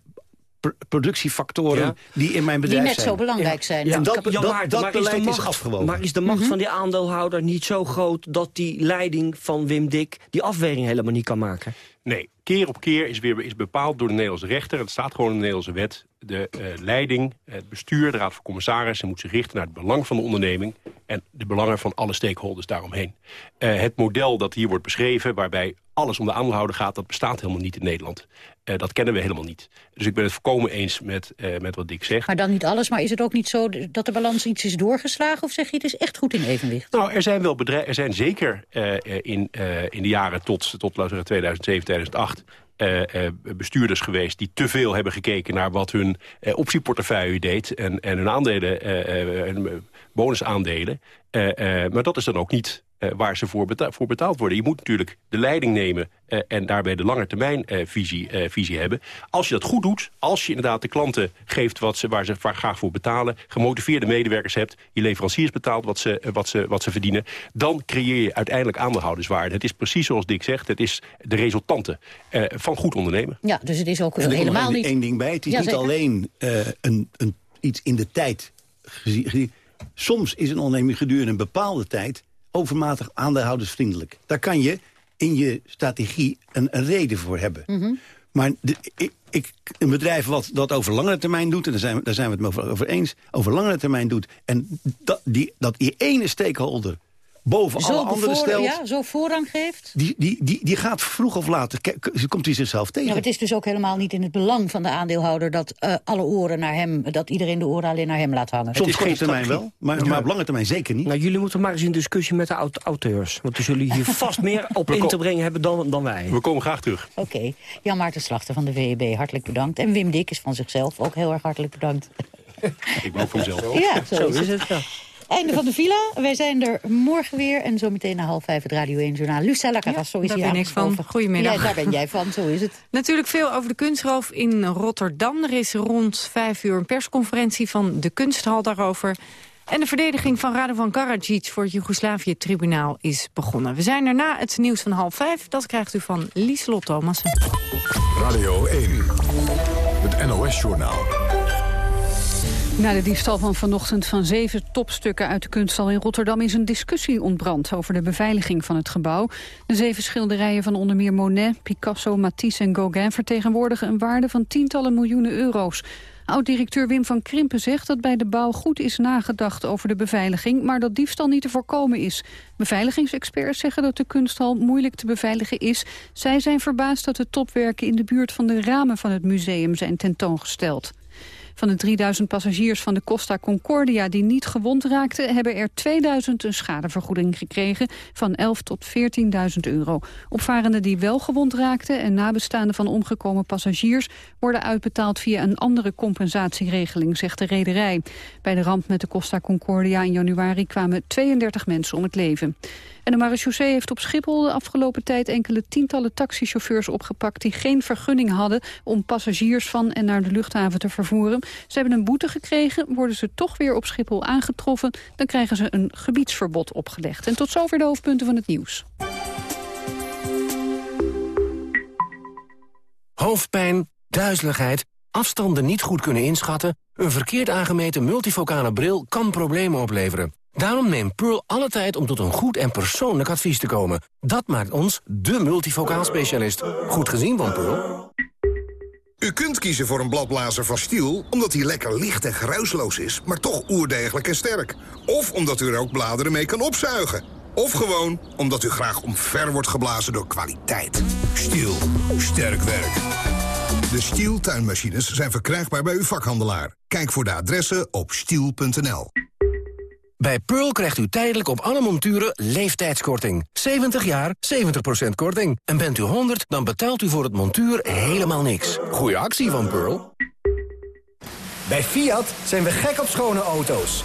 productiefactoren die in mijn bedrijf zijn. Die net zo belangrijk zijn. En dat, ja, dat, dat, beleid is, macht, is afgewogen. Maar is de macht mhm. van die aandeelhouder niet zo groot... dat die leiding van Wim Dik die afweging helemaal niet kan maken? Nee, keer op keer is weer is bepaald door de Nederlandse rechter. Het staat gewoon in de Nederlandse wet. De uh, leiding, het bestuur, de raad van commissarissen... moet zich richten naar het belang van de onderneming... en de belangen van alle stakeholders daaromheen. Uh, het model dat hier wordt beschreven... waarbij alles om de aandeelhouder gaat... dat bestaat helemaal niet in Nederland. Uh, dat kennen we helemaal niet. Dus ik ben het volkomen eens met, met wat Dick zegt. Maar dan niet alles, maar is het ook niet zo... dat de balans iets is doorgeslagen? Of zeg je het is echt goed in evenwicht? Nou, er zijn wel bedrijven... er zijn zeker in, in de jaren tot, tot laten we zeggen, 2007, 2008 uh, bestuurders geweest... die te veel hebben gekeken naar wat hun uh, optieportefeuille deed... en, en hun aandelen, bonusaandelen. maar dat is dan ook niet uh, waar ze voor, beta voor, betaald worden. Je moet natuurlijk de leiding nemen uh, en daarbij de langetermijn uh, visie, visie hebben. Als je dat goed doet, als je inderdaad de klanten geeft wat ze, waar ze graag voor betalen... gemotiveerde medewerkers hebt, je leveranciers betaalt wat ze, wat ze, wat ze verdienen... dan creëer je uiteindelijk aandeelhouderswaarde. Het is precies zoals Dick zegt, het is de resultante van goed ondernemen. Ja, dus het is ook helemaal niet... één ding bij, het is niet alleen een, een, iets in de tijd gezien... Soms is een onderneming gedurende een bepaalde tijd overmatig aandeelhoudersvriendelijk. Daar kan je in je strategie een, een reden voor hebben. Mhm. Maar de, ik, ik, een bedrijf wat dat over langere termijn doet... en daar zijn, daar zijn we het over eens, over langere termijn doet... en dat die, dat die ene stakeholder boven alle anderen stelt... Ja, zo voorrang geeft? Die, die, die, die gaat vroeg of laat, komt hij zichzelf tegen. Ja, het is dus ook helemaal niet in het belang van de aandeelhouder... dat uh, alle oren naar hem, dat iedereen de oren alleen naar hem laat hangen. Soms korte termijn wel, maar, maar op lange termijn zeker niet. Nou, jullie moeten maar eens in discussie met de auteurs. Want die zullen hier vast meer op in te brengen hebben dan, dan wij. We komen graag terug. Oké. Okay. Jan Maarten Slachter van de VEB, hartelijk bedankt. En Wim Dik is van zichzelf ook heel erg hartelijk bedankt. Ik ben ook van mezelf. Ja, zo, is het. wel. Einde van de villa. Wij zijn er morgen weer. En zometeen na half vijf het Radio 1 Journaal. Lucella Carras, zo is daar ben ik van. Goedemiddag. Ja, daar ben jij van, zo is het. Natuurlijk veel over de kunstroof in Rotterdam. Er is rond vijf uur een persconferentie van de kunsthal daarover. En de verdediging van Radovan Karadzic voor het Joegoslavië-tribunaal is begonnen. We zijn er na het nieuws van half vijf. Dat krijgt u van Lieselot Thomassen. Radio 1, het NOS-journaal. Na de diefstal van vanochtend van zeven topstukken uit de kunsthal in Rotterdam is een discussie ontbrand over de beveiliging van het gebouw. De zeven schilderijen van onder meer Monet, Picasso, Matisse en Gauguin vertegenwoordigen een waarde van tientallen miljoenen euro's. Oud-directeur Wim van Krimpen zegt dat bij de bouw goed is nagedacht over de beveiliging, maar dat diefstal niet te voorkomen is. Beveiligingsexperts zeggen dat de kunsthal moeilijk te beveiligen is. Zij zijn verbaasd dat de topwerken in de buurt van de ramen van het museum zijn tentoongesteld. Van de 3000 passagiers van de Costa Concordia die niet gewond raakten... hebben er 2000 een schadevergoeding gekregen van 11 tot 14.000 euro. Opvarenden die wel gewond raakten en nabestaanden van omgekomen passagiers... worden uitbetaald via een andere compensatieregeling, zegt de rederij. Bij de ramp met de Costa Concordia in januari kwamen 32 mensen om het leven. En de marechaussee heeft op Schiphol de afgelopen tijd enkele tientallen taxichauffeurs opgepakt die geen vergunning hadden om passagiers van en naar de luchthaven te vervoeren. Ze hebben een boete gekregen, worden ze toch weer op Schiphol aangetroffen, dan krijgen ze een gebiedsverbod opgelegd. En tot zover de hoofdpunten van het nieuws. Hoofdpijn, duizeligheid, afstanden niet goed kunnen inschatten... een verkeerd aangemeten multifocale bril kan problemen opleveren. Daarom neemt Pearl alle tijd om tot een goed en persoonlijk advies te komen. Dat maakt ons de multifocaal specialist. Goed gezien van Pearl. U kunt kiezen voor een bladblazer van Stiel... omdat hij lekker licht en geruisloos is, maar toch oerdegelijk en sterk. Of omdat u er ook bladeren mee kan opzuigen. Of gewoon omdat u graag omver wordt geblazen door kwaliteit. Stiel. Sterk werk. De Stiel tuinmachines zijn verkrijgbaar bij uw vakhandelaar. Kijk voor de adressen op stiel.nl. Bij Pearl krijgt u tijdelijk op alle monturen leeftijdskorting. 70 jaar, 70% korting. En bent u 100, dan betaalt u voor het montuur helemaal niks. Goeie actie van Pearl. Bij Fiat zijn we gek op schone auto's.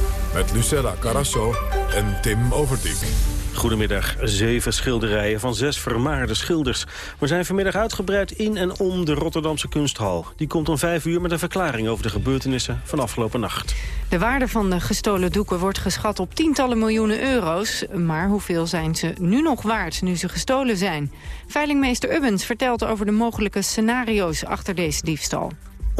Met Lucella Carasso en Tim Overdijk. Goedemiddag. Zeven schilderijen van zes vermaarde schilders. We zijn vanmiddag uitgebreid in en om de Rotterdamse kunsthal. Die komt om vijf uur met een verklaring over de gebeurtenissen van afgelopen nacht. De waarde van de gestolen doeken wordt geschat op tientallen miljoenen euro's. Maar hoeveel zijn ze nu nog waard, nu ze gestolen zijn? Veilingmeester Ubbens vertelt over de mogelijke scenario's achter deze diefstal.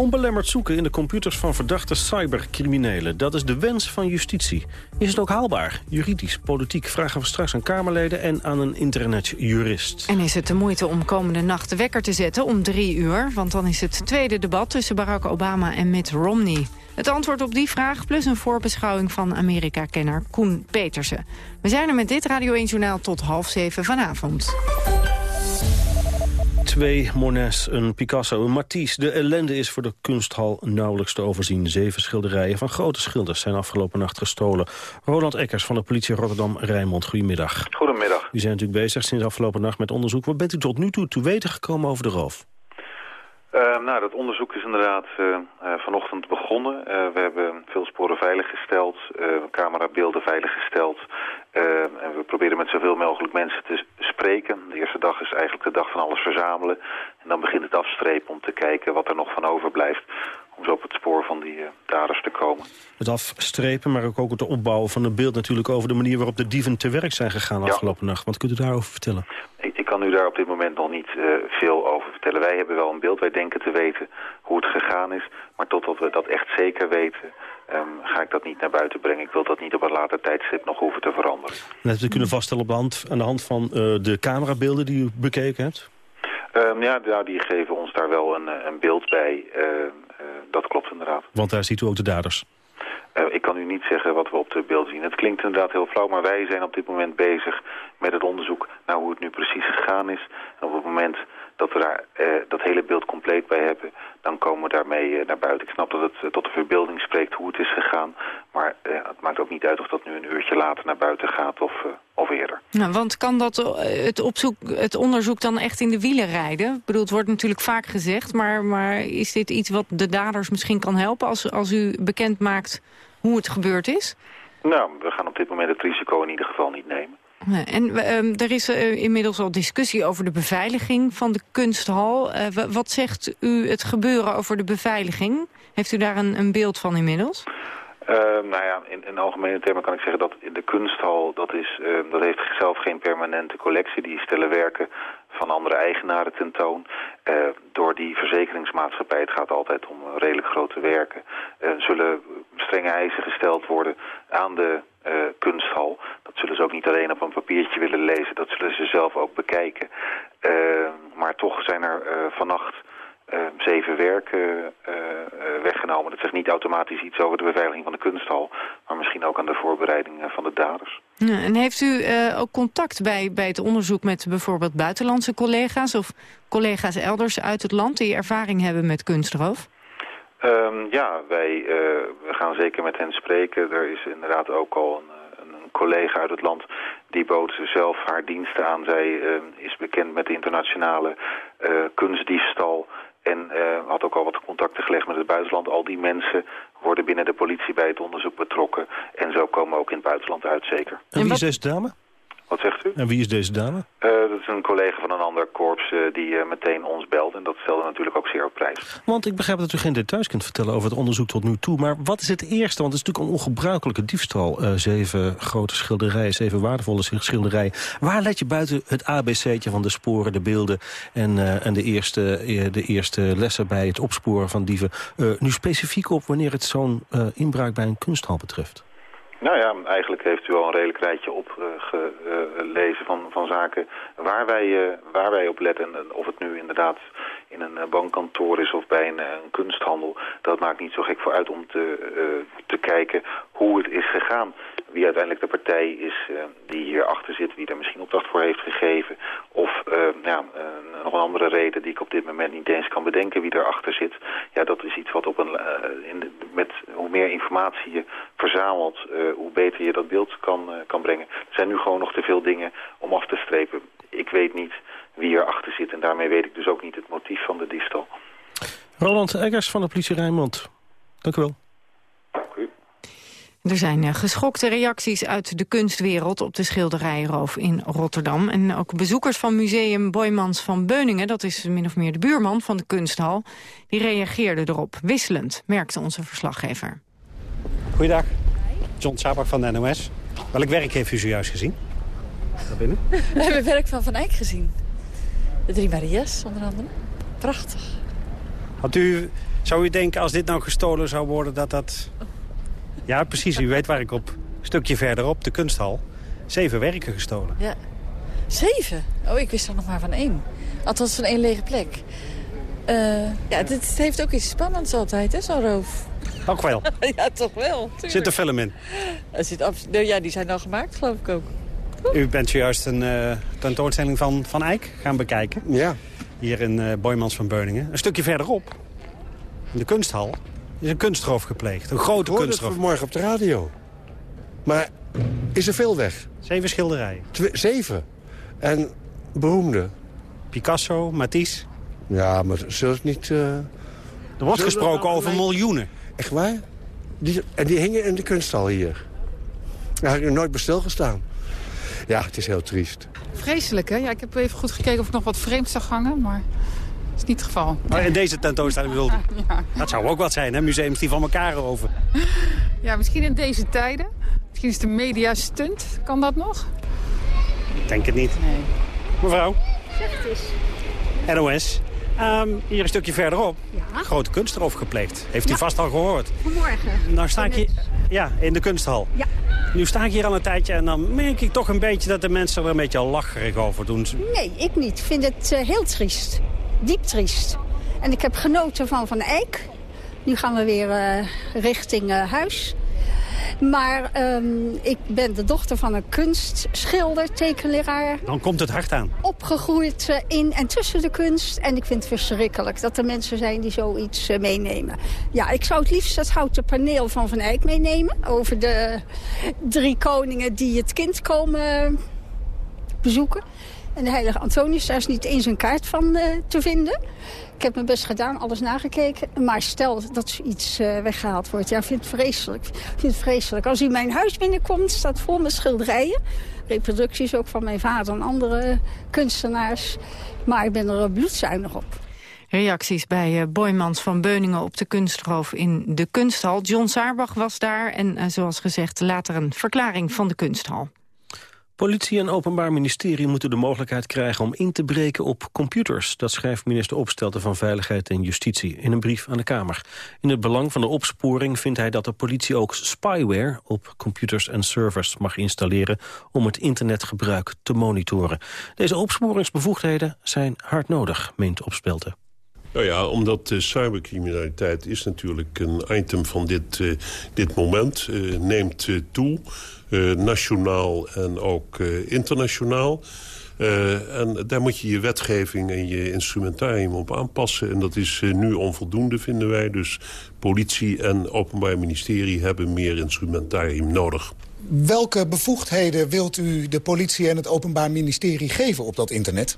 Onbelemmerd zoeken in de computers van verdachte cybercriminelen. Dat is de wens van justitie. Is het ook haalbaar? Juridisch, politiek vragen we straks aan Kamerleden en aan een internetjurist. En is het de moeite om komende nacht de wekker te zetten om drie uur? Want dan is het tweede debat tussen Barack Obama en Mitt Romney. Het antwoord op die vraag plus een voorbeschouwing van Amerika-kenner Koen Petersen. We zijn er met dit Radio 1 Journaal tot half zeven vanavond. Twee Monets, een Picasso, een Matisse. De ellende is voor de kunsthal nauwelijks te overzien. Zeven schilderijen van grote schilders zijn afgelopen nacht gestolen. Roland Eckers van de politie Rotterdam-Rijnmond, goedemiddag. Goedemiddag. U zijn natuurlijk bezig sinds afgelopen nacht met onderzoek. Wat bent u tot nu toe te weten gekomen over de roof? Uh, nou, dat onderzoek is inderdaad uh, uh, vanochtend begonnen. we hebben veel sporen veiliggesteld, camerabeelden veiliggesteld. En we proberen met zoveel mogelijk mensen te spreken. De eerste dag is eigenlijk de dag van alles verzamelen. En dan begint het afstrepen om te kijken wat er nog van overblijft. Om zo op het spoor van die daders te komen. Het afstrepen, maar ook, ook het opbouwen van een beeld natuurlijk... over de manier waarop de dieven te werk zijn gegaan afgelopen nacht. Wat kunt u daarover vertellen? Ik, ik kan u daar op dit moment nog niet veel over vertellen. Wij hebben wel een beeld, wij denken te weten hoe het gegaan is. Maar totdat we dat echt zeker weten, um, ga ik dat niet naar buiten brengen. Ik wil dat niet op een later tijdstip nog hoeven te veranderen. En hebt u kunnen vaststellen op de hand, aan de hand van uh, de camerabeelden die u bekeken hebt? Um, ja, die geven ons daar wel een, een beeld bij. Uh, uh, dat klopt inderdaad. Want daar ziet u ook de daders? Uh, ik kan u niet zeggen wat we op de beeld zien. Het klinkt inderdaad heel flauw, maar wij zijn op dit moment bezig met het onderzoek naar hoe het nu precies gegaan is. En op het moment dat we daar dat hele beeld compleet bij hebben, dan komen we daarmee naar buiten. Ik snap dat het tot de verbeelding spreekt hoe het is gegaan, maar het maakt ook niet uit of dat nu een uurtje later naar buiten gaat of, of eerder. Nou, want kan dat het, opzoek, het onderzoek dan echt in de wielen rijden? Ik bedoel, het wordt natuurlijk vaak gezegd, maar, maar is dit iets wat de daders misschien kan helpen als, als u bekend maakt hoe het gebeurd is? Nou, we gaan op dit moment het risico in ieder geval niet nemen. En uh, er is uh, inmiddels al discussie over de beveiliging van de kunsthal. Uh, wat zegt u het gebeuren over de beveiliging? Heeft u daar een, een beeld van inmiddels? nou ja, in, in algemene termen kan ik zeggen dat de kunsthal, dat, is, dat heeft zelf geen permanente collectie. Die stellen werken van andere eigenaren tentoon. Uh, door die verzekeringsmaatschappij, het gaat altijd om redelijk grote werken, uh, zullen strenge eisen gesteld worden aan de uh, kunsthal. Dat zullen ze ook niet alleen op een papiertje willen lezen, dat zullen ze zelf ook bekijken. maar toch zijn er vannacht zeven werken weggenomen. Dat zegt niet automatisch iets over de beveiliging van de kunsthal, maar misschien ook aan de voorbereiding van de daders. En heeft u ook contact bij, bij het onderzoek met bijvoorbeeld buitenlandse collega's of collega's elders uit het land die ervaring hebben met kunstroof? Um, ja, wij uh, we gaan zeker met hen spreken. Er is inderdaad ook al een, een collega uit het land die bood zelf haar diensten aan. Zij uh, is bekend met de internationale uh, kunstdiefstal en had ook al wat contacten gelegd met het buitenland. Al die mensen worden binnen de politie bij het onderzoek betrokken. En zo komen we ook in het buitenland uit, zeker. En wie is deze dame? Wat zegt u? En wie is deze dame? Uh, dat is een collega van een ander korps uh, die uh, meteen ons belt. En dat stelde natuurlijk ook zeer op prijs. Want ik begrijp dat u geen details kunt vertellen over het onderzoek tot nu toe. Maar wat is het eerste? Want het is natuurlijk een ongebruikelijke diefstal. zeven grote schilderijen, zeven waardevolle schilderijen. Waar let je buiten het ABC'tje van de sporen, de beelden... en, en de, eerste, de eerste lessen bij het opsporen van dieven... nu specifiek op wanneer het zo'n inbraak bij een kunsthal betreft? Nou ja, eigenlijk heeft u al een redelijk rijtje opgelezen van, van zaken waar wij, uh, waar wij op letten. En of het nu inderdaad in een bankkantoor is of bij een, een, kunsthandel. Dat maakt niet zo gek voor uit om te, uh, te kijken hoe het is gegaan. Wie uiteindelijk de partij is uh, die hierachter zit, wie er misschien opdracht voor heeft gegeven. Of ja, nog een andere reden die ik op dit moment niet eens kan bedenken wie erachter zit. Ja, dat is iets wat op een, in met hoe meer informatie je verzamelt, hoe beter je dat beeld kan, kan brengen. Er zijn nu gewoon nog te veel dingen om af te strepen. Ik weet niet wie erachter zit en daarmee weet ik dus ook niet het motief van de diefstal. Roland Eggers van de politie Rijnmond. Dank u wel. Er zijn geschokte reacties uit de kunstwereld op de schilderijroof in Rotterdam. En ook bezoekers van museum Boymans van Beuningen, dat is min of meer de buurman van de kunsthal, die reageerden erop. Wisselend, merkte onze verslaggever. Goeiedag, John Sabak van de NOS. Welk werk heeft u zojuist gezien? Daar binnen? We hebben werk van Van Eyck gezien. De drie Maria's, onder andere. Prachtig. Had u, zou u denken, als dit nou gestolen zou worden, dat dat... Ja, precies. U weet waar ik op. Een stukje verderop, de kunsthal. Zeven werken gestolen. Ja. Zeven? Oh, ik wist er nog maar van één. Althans van één lege plek. Uh, ja, het heeft ook iets spannends altijd, hè, zo'n roof. Ook wel? ja, toch wel. Tuurlijk. Zit er film in? Er zit nou, ja, die zijn al gemaakt, geloof ik ook. U bent zojuist een uh, tentoonstelling van Van Eyck gaan bekijken. Ja. Hier in uh, Boymans van Beuningen. Een stukje verderop, in de kunsthal, is een kunstroof gepleegd. Een grote ik kunstroof. vanmorgen op de radio. Maar is er veel weg? Zeven schilderijen. Zeven? En beroemde? Picasso, Matisse. Ja, maar zullen het niet... Uh... Er wordt gesproken over miljoenen. Echt waar? Die, en die hingen in de kunsthal hier. Daar heb ik nooit bij stilgestaan. Ja, het is heel triest. Vreselijk, hè? Ja, ik heb even goed gekeken of ik nog wat vreemd zag hangen, maar dat is niet het geval. Oh, in deze tentoonstelling wilde ja. Dat zou ook wat zijn, hè? Museums die van elkaar over. Ja, misschien in deze tijden. Misschien is de media stunt. Kan dat nog? Ik denk het niet. Nee. Mevrouw? Zeg het eens. NOS. Um, hier een stukje verderop. Ja. Grote kunstroof gepleegd. Heeft u ja. vast al gehoord? Vanmorgen. Nou sta ik hier... Ja, in de kunsthal. Ja. Nu sta ik hier al een tijdje en dan merk ik toch een beetje dat de mensen er een beetje lacherig over doen. Nee, ik niet. Ik vind het uh, heel triest. Diep triest. En ik heb genoten van Van Eyck. Nu gaan we weer uh, richting uh, huis. Maar ehm, ik ben de dochter van een kunstschilder, tekenleraar. Dan komt het hard aan. Opgegroeid eh, in en tussen de kunst. En ik vind het verschrikkelijk dat er mensen zijn die zoiets uh, meenemen. Ja, ik zou het liefst het houten paneel van Van Eyck meenemen. Over de drie koningen die het kind komen bezoeken. En de heilige Antonius, daar is niet eens een kaart van uh, te vinden. Ik heb mijn best gedaan, alles nagekeken. Maar stel dat zoiets uh, weggehaald wordt, ja, ik vind het vreselijk. Vind vreselijk. Als u mijn huis binnenkomt, staat vol met schilderijen. Reproducties ook van mijn vader en andere kunstenaars. Maar ik ben er bloedzuinig op. Reacties bij uh, Boymans van Beuningen op de kunstroof in de kunsthal. John Saarbach was daar en zoals gezegd later een verklaring van de kunsthal. Politie en Openbaar Ministerie moeten de mogelijkheid krijgen om in te breken op computers. Dat schrijft minister Opstelten van Veiligheid en Justitie in een brief aan de Kamer. In het belang van de opsporing vindt hij dat de politie ook spyware op computers en servers mag installeren om het internetgebruik te monitoren. Deze opsporingsbevoegdheden zijn hard nodig, meent Opstelten. Nou ja, omdat uh, cybercriminaliteit is natuurlijk een item van dit, uh, dit moment. Uh, neemt toe, nationaal en ook internationaal. en daar moet je je wetgeving en je instrumentarium op aanpassen. En dat is nu onvoldoende, vinden wij. Dus politie en openbaar ministerie hebben meer instrumentarium nodig. Welke bevoegdheden wilt u de politie en het openbaar ministerie geven op dat internet?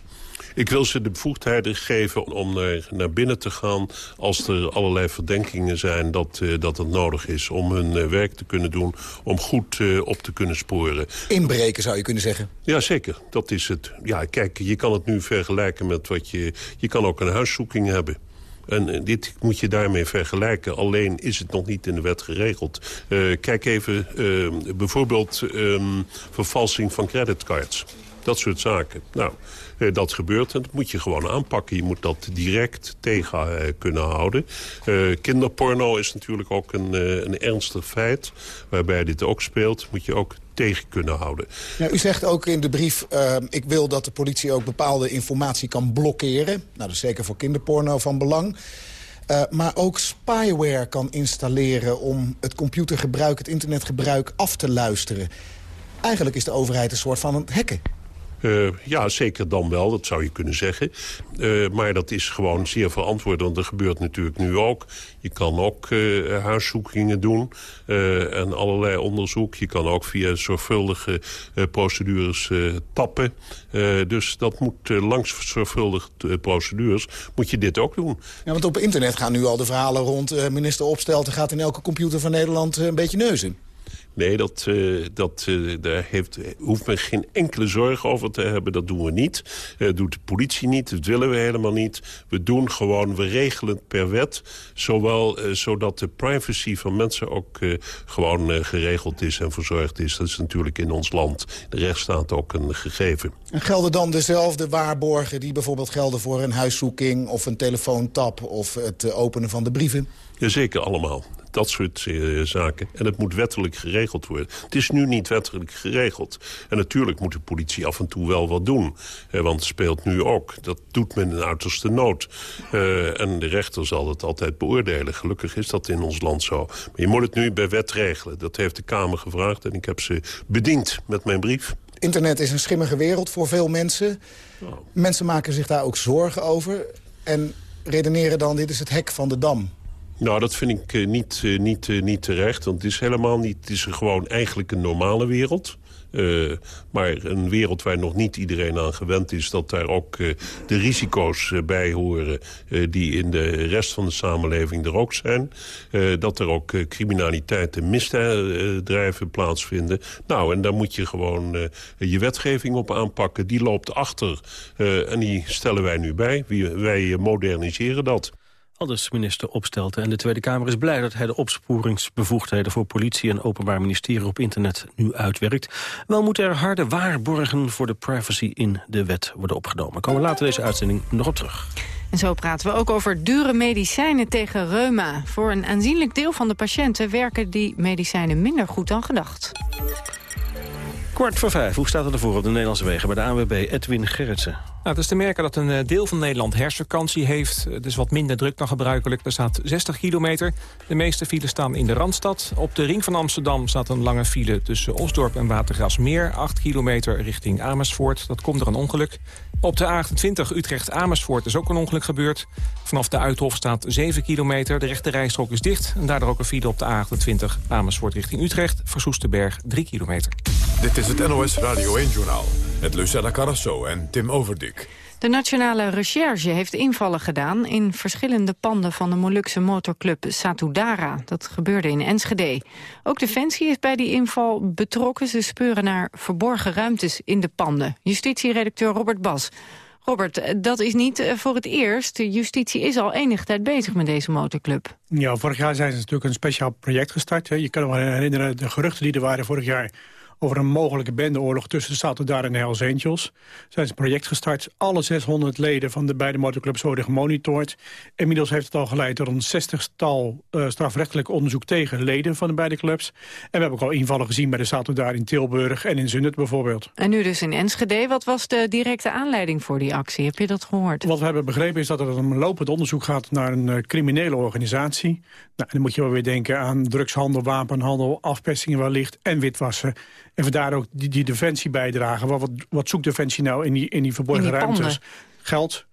Ik wil ze de bevoegdheden geven om naar, naar binnen te gaan... als er allerlei verdenkingen zijn dat, uh, dat het nodig is... om hun uh, werk te kunnen doen, om goed uh, op te kunnen sporen. Inbreken zou je kunnen zeggen? Ja, zeker. Dat is het. Ja, kijk, je kan het nu vergelijken met wat je... Je kan ook een huiszoeking hebben. En dit moet je daarmee vergelijken. Alleen is het nog niet in de wet geregeld. Uh, kijk even, uh, bijvoorbeeld um, vervalsing van creditcards. Dat soort zaken. Nou, uh, dat gebeurt en dat moet je gewoon aanpakken. Je moet dat direct tegen uh, kunnen houden. Uh, kinderporno is natuurlijk ook een, een ernstig feit. Waarbij dit ook speelt, moet je ook tegen kunnen houden. U zegt ook in de brief, ik wil dat de politie ook bepaalde informatie kan blokkeren. Nou, dat is zeker voor kinderporno van belang. Maar ook spyware kan installeren om het computergebruik, het internetgebruik af te luisteren. Eigenlijk is de overheid een soort van een. Uh, ja, zeker dan wel, dat zou je kunnen zeggen. Uh, maar dat is gewoon zeer verantwoord, want dat gebeurt natuurlijk nu ook. Je kan ook uh, huiszoekingen doen en allerlei onderzoek. Je kan ook via zorgvuldige procedures tappen. dus dat moet langs zorgvuldige procedures moet je dit ook doen. Ja, want op internet gaan nu al de verhalen rond... minister Opstelten gaat in elke computer van Nederland een beetje neuzen. Nee, dat, uh, dat, uh, daar heeft, hoeft men geen enkele zorg over te hebben. Dat doen we niet. Dat uh, doet de politie niet. Dat willen we helemaal niet. We doen gewoon, we regelen per wet. Zowel, zodat de privacy van mensen ook gewoon geregeld is en verzorgd is. Dat is natuurlijk in ons land, de rechtsstaat, ook een gegeven. En gelden dan dezelfde waarborgen die bijvoorbeeld gelden voor een huiszoeking... of een telefoontap of het openen van de brieven? Jazeker, allemaal dat soort uh, zaken. En het moet wettelijk geregeld worden. Het is nu niet wettelijk geregeld. En natuurlijk moet de politie af en toe wel wat doen. Uh, want het speelt nu ook. Dat doet men in uiterste nood. Uh, en de rechter zal het altijd beoordelen. Gelukkig is dat in ons land zo. Maar je moet het nu bij wet regelen. Dat heeft de Kamer gevraagd en ik heb ze bediend met mijn brief. Internet is een schimmige wereld voor veel mensen. Oh. Mensen maken zich daar ook zorgen over. En redeneren dan, dit is het hek van de dam. Nou, dat vind ik uh, niet, uh, niet, uh, niet terecht. Want het is helemaal niet... Het is gewoon eigenlijk een normale wereld. Maar een wereld waar nog niet iedereen aan gewend is... dat daar ook de risico's bij horen... die in de rest van de samenleving er ook zijn. dat er ook criminaliteit en misdrijven plaatsvinden. Nou, en daar moet je gewoon je wetgeving op aanpakken. Die loopt achter en die stellen wij nu bij. Wij moderniseren dat. Minister Opstelten en de Tweede Kamer is blij dat hij de opsporingsbevoegdheden voor politie en openbaar ministerie op internet nu uitwerkt. Wel moeten er harde waarborgen voor de privacy in de wet worden opgenomen. Komen we later deze uitzending nog op terug. En zo praten we ook over dure medicijnen tegen reuma. Voor een aanzienlijk deel van de patiënten werken die medicijnen minder goed dan gedacht. Kwart voor vijf, hoe staat het ervoor op de Nederlandse wegen bij de ANWB Edwin Gerritsen? Nou, het is te merken dat een eh, deel van Nederland herfstvakantie heeft. Het is wat minder druk dan gebruikelijk. Er staat 60 kilometer. De meeste files staan in de Randstad. Op de ring van Amsterdam staat een lange file tussen Osdorp en Watergrasmeer. 8 kilometer richting Amersfoort. Dat komt er een ongeluk. Op de A28 Utrecht-Amersfoort is ook een ongeluk gebeurd. Vanaf de Uithof staat 7 kilometer. De rechte rijstrook is dicht. En daardoor ook een file op de A28 Amersfoort richting Utrecht. Versoestenberg 3 kilometer. Dit is het NOS Radio 1-journaal. Met Lucella Carrasso en Tim Overdik. De Nationale Recherche heeft invallen gedaan in verschillende panden van de Molukse motorclub Satudara. Dat gebeurde in Enschede. Ook Defensie is bij die inval betrokken. Ze speuren naar verborgen ruimtes in de panden. Justitieredacteur Robert Bas. Robert, dat is niet eh, voor het eerst. Justitie is al enige tijd bezig met deze motorclub. Ja, vorig jaar zijn ze natuurlijk een speciaal project gestart. Je kan je wel herinneren, de geruchten die er waren vorig jaar over een mogelijke bendeoorlog tussen de daar en de Hells Angels. Zijn ze een project gestart. Alle 600 leden van de beide motorclubs worden gemonitord. Inmiddels heeft het al geleid tot een 60-tal uh, strafrechtelijk onderzoek tegen leden van de beide clubs. En we hebben ook al invallen gezien bij de daar in Tilburg en in Zundert bijvoorbeeld. En nu dus in Enschede. Wat was de directe aanleiding voor die actie? Heb je dat gehoord? Wat we hebben begrepen is dat er een lopend onderzoek gaat naar een uh, criminele organisatie. Nou, dan moet je wel weer denken aan drugshandel, wapenhandel, afpersingen wellicht en witwassen. En vandaar ook die, die defensie bijdragen. Wat, wat, zoekt defensie nou in die, in die verborgen ruimtes? Geld.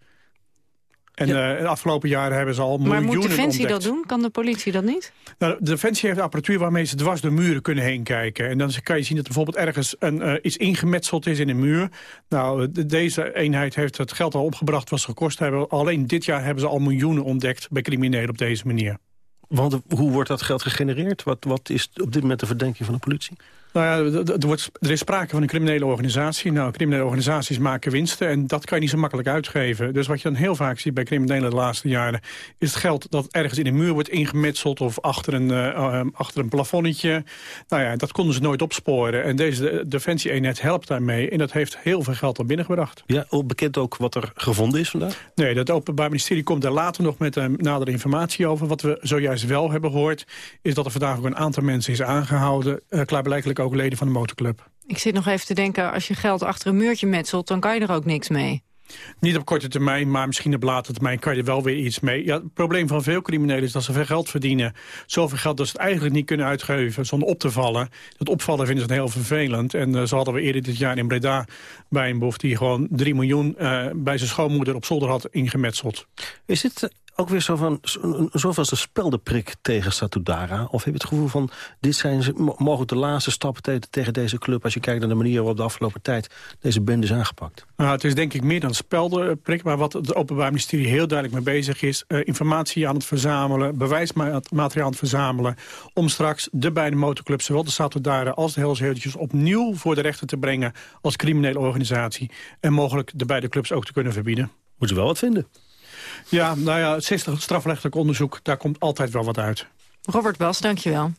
En ja. uh, de afgelopen jaren hebben ze al maar miljoenen Maar moet Defensie ontdekt. dat doen? Kan de politie dat niet? Nou, de Defensie heeft apparatuur waarmee ze dwars de muren kunnen heen kijken. En dan kan je zien dat er bijvoorbeeld ergens een, uh, iets ingemetseld is in een muur. Nou, de, deze eenheid heeft het geld al opgebracht wat ze gekost hebben. Alleen dit jaar hebben ze al miljoenen ontdekt bij criminelen op deze manier. Want hoe wordt dat geld gegenereerd? Wat, wat is op dit moment de verdenking van de politie? Nou ja, er, wordt, er is sprake van een criminele organisatie. Nou, criminele organisaties maken winsten en dat kan je niet zo makkelijk uitgeven. Dus wat je dan heel vaak ziet bij criminelen de laatste jaren... is het geld dat ergens in een muur wordt ingemetseld of achter een, uh, achter een plafonnetje. Nou ja, dat konden ze nooit opsporen. En deze defensie-eenheid helpt daarmee en dat heeft heel veel geld al binnengebracht. Ja, bekend ook wat er gevonden is vandaag? Nee, dat Openbaar Ministerie komt daar later nog met uh, nadere informatie over. Wat we zojuist wel hebben gehoord... is dat er vandaag ook een aantal mensen is aangehouden... Uh, klaarblijkelijk ook leden van de motorclub. Ik zit nog even te denken, als je geld achter een muurtje metselt... dan kan je er ook niks mee. Niet op korte termijn, maar misschien op late termijn kan je er wel weer iets mee. Ja, het probleem van veel criminelen is dat ze veel geld verdienen. Zoveel geld dat ze het eigenlijk niet kunnen uitgeven zonder op te vallen. Dat opvallen vinden ze heel vervelend. En uh, zo hadden we eerder dit jaar in Breda bij een boef... die gewoon 3 miljoen uh, bij zijn schoonmoeder op zolder had ingemetseld. Is dit ook weer zo van, zoals de speldeprik tegen Satudara? Of heb je het gevoel van, dit zijn mogelijk de laatste stappen tegen deze club... als je kijkt naar de manier waarop de afgelopen tijd deze bende is aangepakt? Nou, het is denk ik meer dan speldeprik, maar wat het Openbaar Ministerie heel duidelijk mee bezig is... Uh, informatie aan het verzamelen, bewijsmateriaal aan het verzamelen... om straks de beide motorclubs, zowel de Satudara als de Hells Angels... opnieuw voor de rechter te brengen als criminele organisatie... en mogelijk de beide clubs ook te kunnen verbieden. Moeten ze wel wat vinden. Ja, nou ja, het 60 strafrechtelijk onderzoek, daar komt altijd wel wat uit. Robert Bas, dankjewel.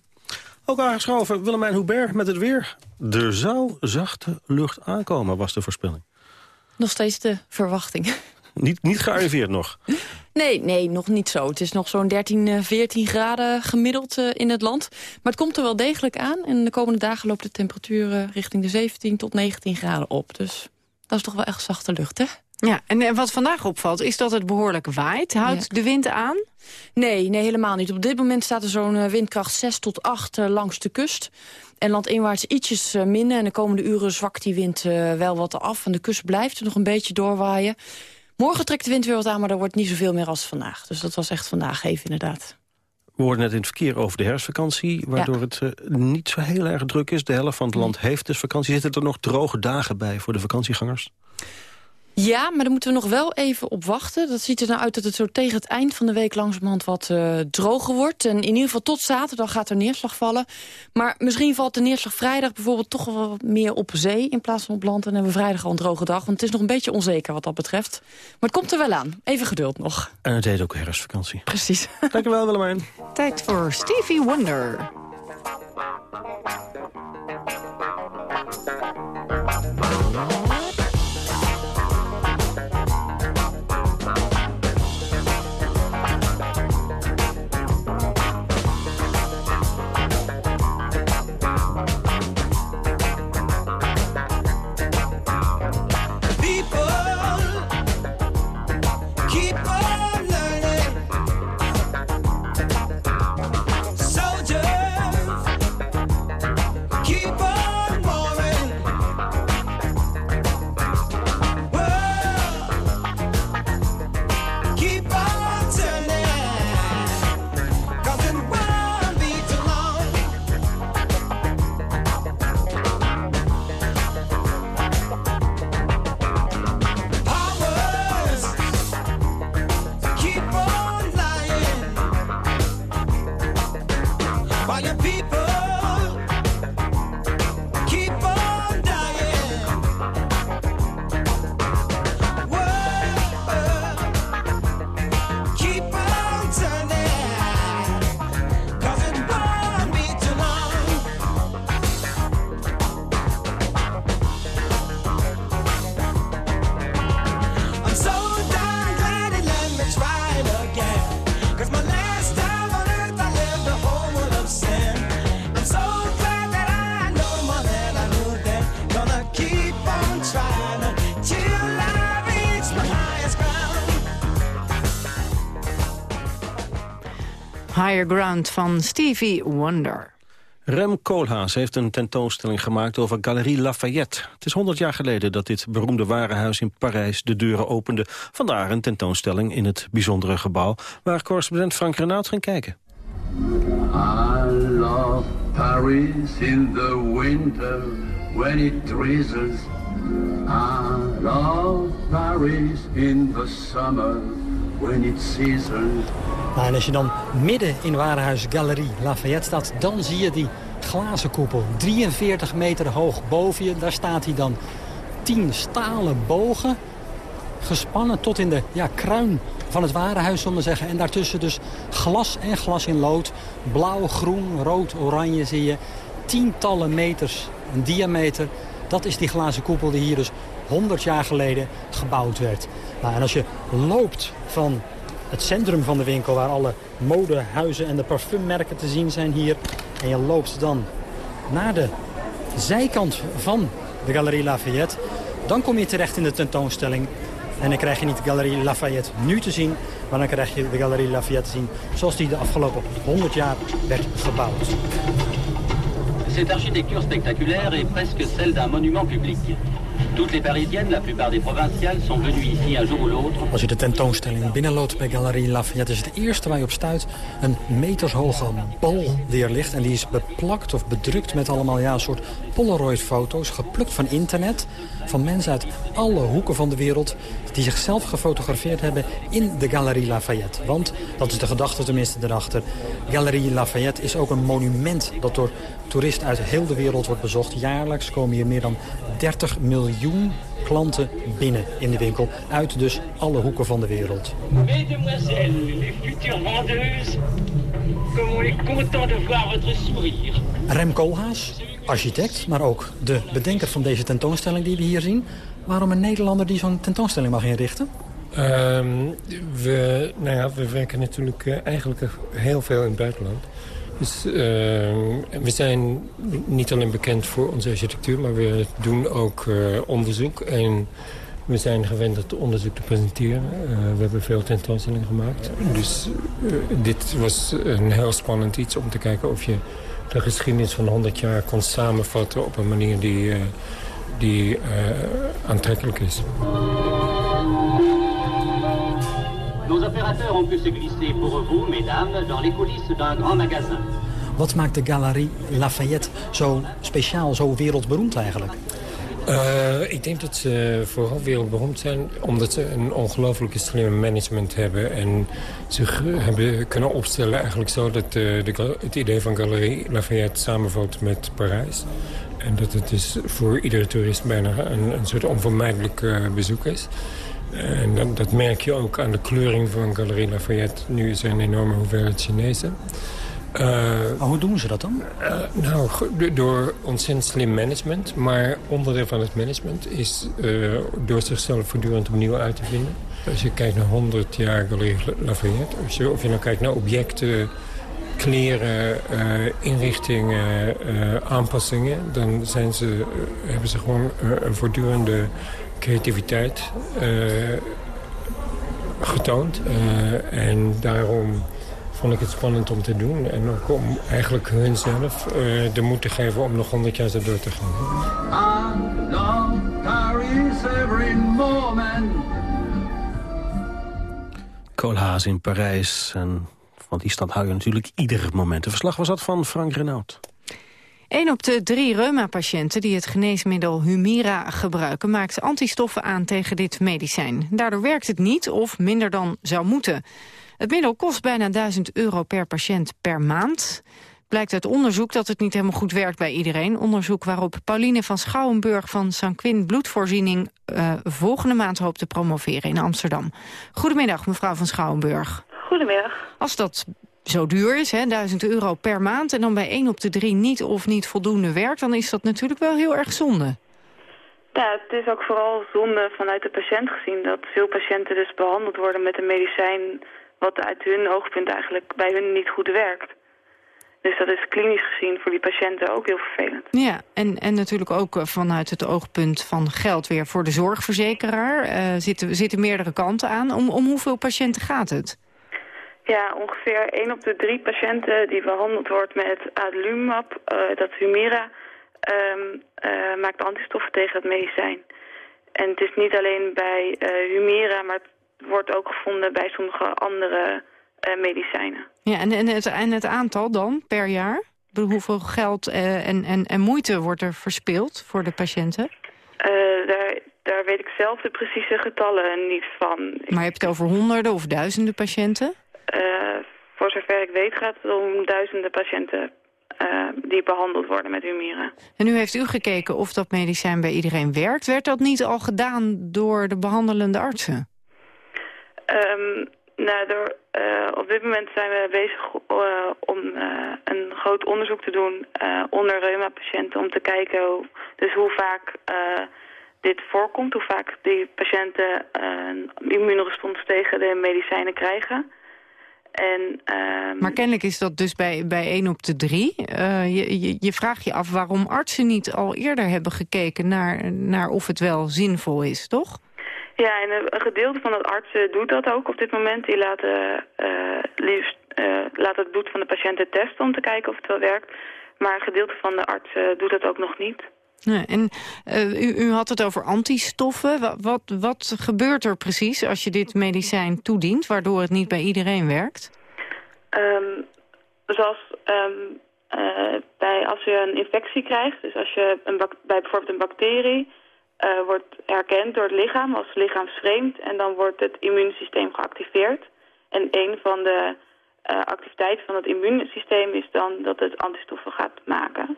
Ook aangeschoven Willemijn Hubert met het weer. Er zou zachte lucht aankomen, was de voorspelling. Nog steeds de verwachting. Niet, niet gearriveerd nog? Nee, nee, nog niet zo. Het is nog zo'n 13, 14 graden gemiddeld uh, in het land. Maar het komt er wel degelijk aan. En de komende dagen loopt de temperatuur uh, richting de 17 tot 19 graden op. Dus dat is toch wel echt zachte lucht, hè? Ja, en, en wat vandaag opvalt is dat het behoorlijk waait. Houdt ja. de wind aan? Nee, nee, helemaal niet. Op dit moment staat er zo'n uh, windkracht 6 tot 8 uh, langs de kust. En landinwaarts ietsjes uh, minder. En de komende uren zwakt die wind wel wat af. En de kust blijft er nog een beetje doorwaaien. Morgen trekt de wind weer wat aan, maar er wordt niet zoveel meer als vandaag. Dus dat was echt vandaag even inderdaad. We hoorden net in het verkeer over de herfstvakantie... waardoor ja. het uh, niet zo heel erg druk is. De helft van het land heeft dus vakantie. Zitten er nog droge dagen bij voor de vakantiegangers? Ja, maar daar moeten we nog wel even op wachten. Dat ziet er nou uit dat het zo tegen het eind van de week langzamerhand wat uh, droger wordt. En in ieder geval tot zaterdag gaat er neerslag vallen. Maar misschien valt de neerslag vrijdag bijvoorbeeld toch wel wat meer op zee... in plaats van op land. En hebben we vrijdag al een droge dag. Want het is nog een beetje onzeker wat dat betreft. Maar het komt er wel aan. Even geduld nog. En het heet ook herfstvakantie. Precies. Dankjewel Willemijn. Tijd voor Stevie Wonder. Higher Ground van Stevie Wonder. Rem Koolhaas heeft een tentoonstelling gemaakt over Galerie Lafayette. Het is 100 jaar geleden dat dit beroemde warenhuis in Parijs de deuren opende. Vandaar een tentoonstelling in het bijzondere gebouw... waar correspondent Frank Renaud ging kijken. I love Paris in the winter when it drizzles. I love Paris in the summer when it seasons. Nou, en als je dan midden in Warenhuis Galerie Lafayette staat... dan zie je die glazen koepel, 43 meter hoog boven je. Daar staat hij dan. 10 stalen bogen, gespannen tot in de ja, kruin van het warenhuis, zullen we zeggen. En daartussen dus glas en glas in lood. Blauw, groen, rood, oranje zie je. Tientallen meters in diameter. Dat is die glazen koepel die hier dus 100 jaar geleden gebouwd werd. Nou, en als je loopt van het centrum van de winkel... waar alle modehuizen en de parfummerken te zien zijn hier. En je loopt dan naar de zijkant van de Galerie Lafayette. Dan kom je terecht in de tentoonstelling. En dan krijg je niet de Galerie Lafayette nu te zien... maar dan krijg je de Galerie Lafayette te zien zoals die de afgelopen 100 jaar werd gebouwd. Cette architecture spectaculaire est presque celle d'un monument public. Toutes les Parisiennes, la plupart des provinciales, sont venues ici un jour ou l'autre. Als je de tentoonstelling binnenloopt bij Galerie Lafayette... is het eerste waar je op stuit een metershoge bal er ligt. En die is beplakt of bedrukt met allemaal ja, een soort Polaroid-foto's... geplukt van internet, van mensen uit alle hoeken van de wereld... die zichzelf gefotografeerd hebben in de Galerie Lafayette. Want, dat is de gedachte tenminste erachter... Galerie Lafayette is ook een monument dat door toeristen uit heel de wereld wordt bezocht. Jaarlijks komen hier meer dan 30 miljoen klanten binnen in de winkel. Uit dus alle hoeken van de wereld. Mesdemoiselles, les futures vendeuses, comme on est content de voir votre sourire. Rem Koolhaas, architect, maar ook de bedenker van deze tentoonstelling die we hier zien. Waarom een Nederlander die zo'n tentoonstelling mag inrichten? Ehm, we, nou ja, we werken natuurlijk uh, eigenlijk heel veel in het buitenland. Dus, uh, we zijn niet alleen bekend voor onze architectuur, maar we doen ook uh, onderzoek. En we zijn gewend het onderzoek te presenteren. Uh, we hebben veel tentoonstellingen gemaakt. Dus dit was een heel spannend iets om te kijken of je de geschiedenis van 100 jaar kon samenvatten op een manier die, die aantrekkelijk is. Nos opérateurs ont pu se glisser pour vous, mesdames, dans les coulisses d'un grand magasin. Wat maakt de Galerie Lafayette zo speciaal, zo wereldberoemd eigenlijk? Uh, ik denk dat ze vooral wereldberoemd zijn omdat ze een ongelooflijke slimme management hebben. En zich hebben kunnen opstellen eigenlijk zo dat uh, de, het idee van Galerie Lafayette samenvalt met Parijs. En dat het dus voor iedere toerist bijna een, een soort onvermijdelijk uh, bezoek is. En dat, dat, merk je ook aan de kleuring van Galerie Lafayette. Nu is er een enorme hoeveelheid Chinezen. Uh, maar hoe doen ze dat dan? Uh, nou, door ontzettend slim management. Maar onderdeel van het management is uh, door zichzelf voortdurend opnieuw uit te vinden. Als je kijkt naar 100 jaar Galerie Lafayette... Of je, of je nou kijkt naar objecten, kleren, inrichtingen, aanpassingen... dan zijn ze, hebben ze gewoon een voortdurende creativiteit getoond. Uh, en daarom vond ik het spannend om te doen. En ook om eigenlijk hunzelf uh, de moed te geven om nog honderd jaar door te gaan. Koolhaas in Parijs. En van die stad hou natuurlijk ieder moment. De verslag was dat van Frank Renaud. Een op de drie reuma-patiënten die het geneesmiddel Humira gebruiken... maakt antistoffen aan tegen dit medicijn. Daardoor werkt het niet of minder dan zou moeten. Het middel kost bijna 1000 euro per patiënt per maand. Blijkt uit onderzoek dat het niet helemaal goed werkt bij iedereen. Onderzoek waarop Pauline van Schouwenburg van Sanquin Bloedvoorziening... Uh, volgende maand hoopt te promoveren in Amsterdam. Goedemiddag, mevrouw van Schouwenburg. Goedemiddag. Als dat zo duur is, hè, 1000 euro per maand... en dan bij 1 op de 3 niet of niet voldoende werkt... dan is dat natuurlijk wel heel erg zonde. Ja, het is ook vooral zonde vanuit de patiënt gezien... dat veel patiënten dus behandeld worden met een medicijn... wat uit hun oogpunt eigenlijk bij hun niet goed werkt. Dus dat is klinisch gezien voor die patiënten ook heel vervelend. Ja, en, en natuurlijk ook eh, vanuit het oogpunt van geld weer voor de zorgverzekeraar. Uh, zitten, zitten meerdere kanten aan. Om, om hoeveel patiënten gaat het? Ja, ongeveer 1 op de 3 patiënten die behandeld wordt met adalimumab, uh, dat Humira, um, uh, maakt antistoffen tegen het medicijn. En het is niet alleen bij uh, Humira, maar het wordt ook gevonden bij sommige andere medicijnen. Ja, en, en, het, en het aantal dan per jaar? Hoeveel geld en, en, en moeite wordt er verspeeld voor de patiënten? daar, daar weet ik zelf de precieze getallen niet van. Maar heb je het over honderden of duizenden patiënten? Uh, voor zover ik weet gaat het om duizenden patiënten uh, die behandeld worden met Humira. En nu heeft u gekeken of dat medicijn bij iedereen werkt. Werd dat niet al gedaan door de behandelende artsen? Um, nou, door, uh, op dit moment zijn we bezig om een groot onderzoek te doen onder reuma-patiënten... om te kijken hoe, dus hoe vaak dit voorkomt, hoe vaak die patiënten een immuunrespons tegen de medicijnen krijgen... En, um... Maar kennelijk is dat dus bij, bij 1 op de 3. Uh, je, je, je vraagt je af waarom artsen niet al eerder hebben gekeken naar, naar of het wel zinvol is, toch? Ja, en een gedeelte van de artsen doet dat ook op dit moment. Die laten, uh, liefst, uh, laten het bloed van de patiënten testen om te kijken of het wel werkt. Maar een gedeelte van de artsen doet dat ook nog niet. En uh, u, u, had het over antistoffen. Wat, wat, gebeurt er precies als je dit medicijn toedient... waardoor het niet bij iedereen werkt? Um, zoals um, bij als je een infectie krijgt... dus als je een bij bijvoorbeeld een bacterie... Uh, wordt herkend door het lichaam als lichaamsvreemd... en dan wordt het immuunsysteem geactiveerd. En een van de activiteiten van het immuunsysteem is dan dat het antistoffen gaat maken...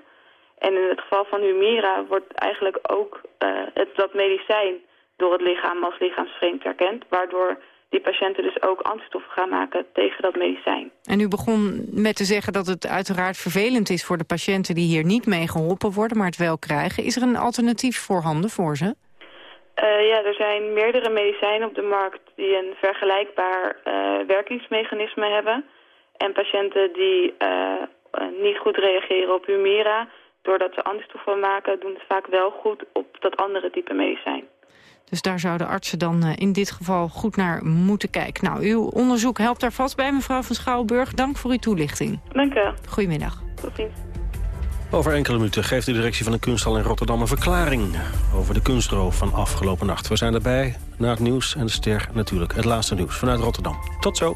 En in het geval van Humira wordt eigenlijk ook uh, het, dat medicijn door het lichaam als lichaamsvreemd erkend. Waardoor die patiënten dus ook antistoffen gaan maken tegen dat medicijn. En u begon met te zeggen dat het uiteraard vervelend is voor de patiënten die hier niet mee geholpen worden, maar het wel krijgen. Is er een alternatief voorhanden voor ze? Uh, ja, er zijn meerdere medicijnen op de markt die een vergelijkbaar uh, werkingsmechanisme hebben. En patiënten die niet goed reageren op Humira doordat ze antistoffen maken, doen het vaak wel goed op dat andere type medicijn. Dus daar zouden artsen dan uh, in dit geval goed naar moeten kijken. Nou, uw onderzoek helpt daar vast bij, mevrouw van Schouwburg. Dank voor uw toelichting. Dank u. Goedemiddag. Tot ziens. Over enkele minuten geeft de directie van de kunsthal in Rotterdam een verklaring... over de kunstroof van afgelopen nacht. We zijn erbij, na het nieuws en de ster natuurlijk. Het laatste nieuws vanuit Rotterdam. Tot zo.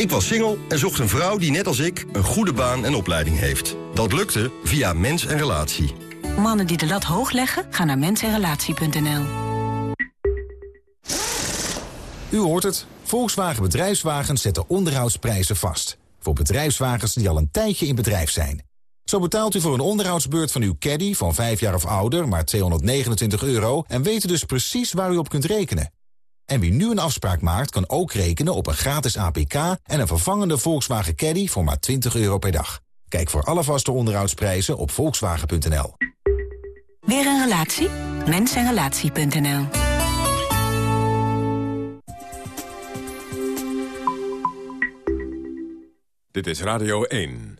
Ik was single en zocht een vrouw die net als ik een goede baan en opleiding heeft. Dat lukte via Mens en Relatie. Mannen die de lat hoog leggen, gaan naar mensenrelatie.nl. U hoort het. Volkswagen Bedrijfswagens zetten onderhoudsprijzen vast. Voor bedrijfswagens die al een tijdje in bedrijf zijn. Zo betaalt u voor een onderhoudsbeurt van uw caddy van 5 jaar of ouder maar 229 euro... en weet dus precies waar u op kunt rekenen. En wie nu een afspraak maakt, kan ook rekenen op een gratis APK... en een vervangende Volkswagen Caddy voor maar 20 euro per dag. Kijk voor alle vaste onderhoudsprijzen op volkswagen.nl. Weer een relatie? Mensenrelatie.nl Dit is Radio 1.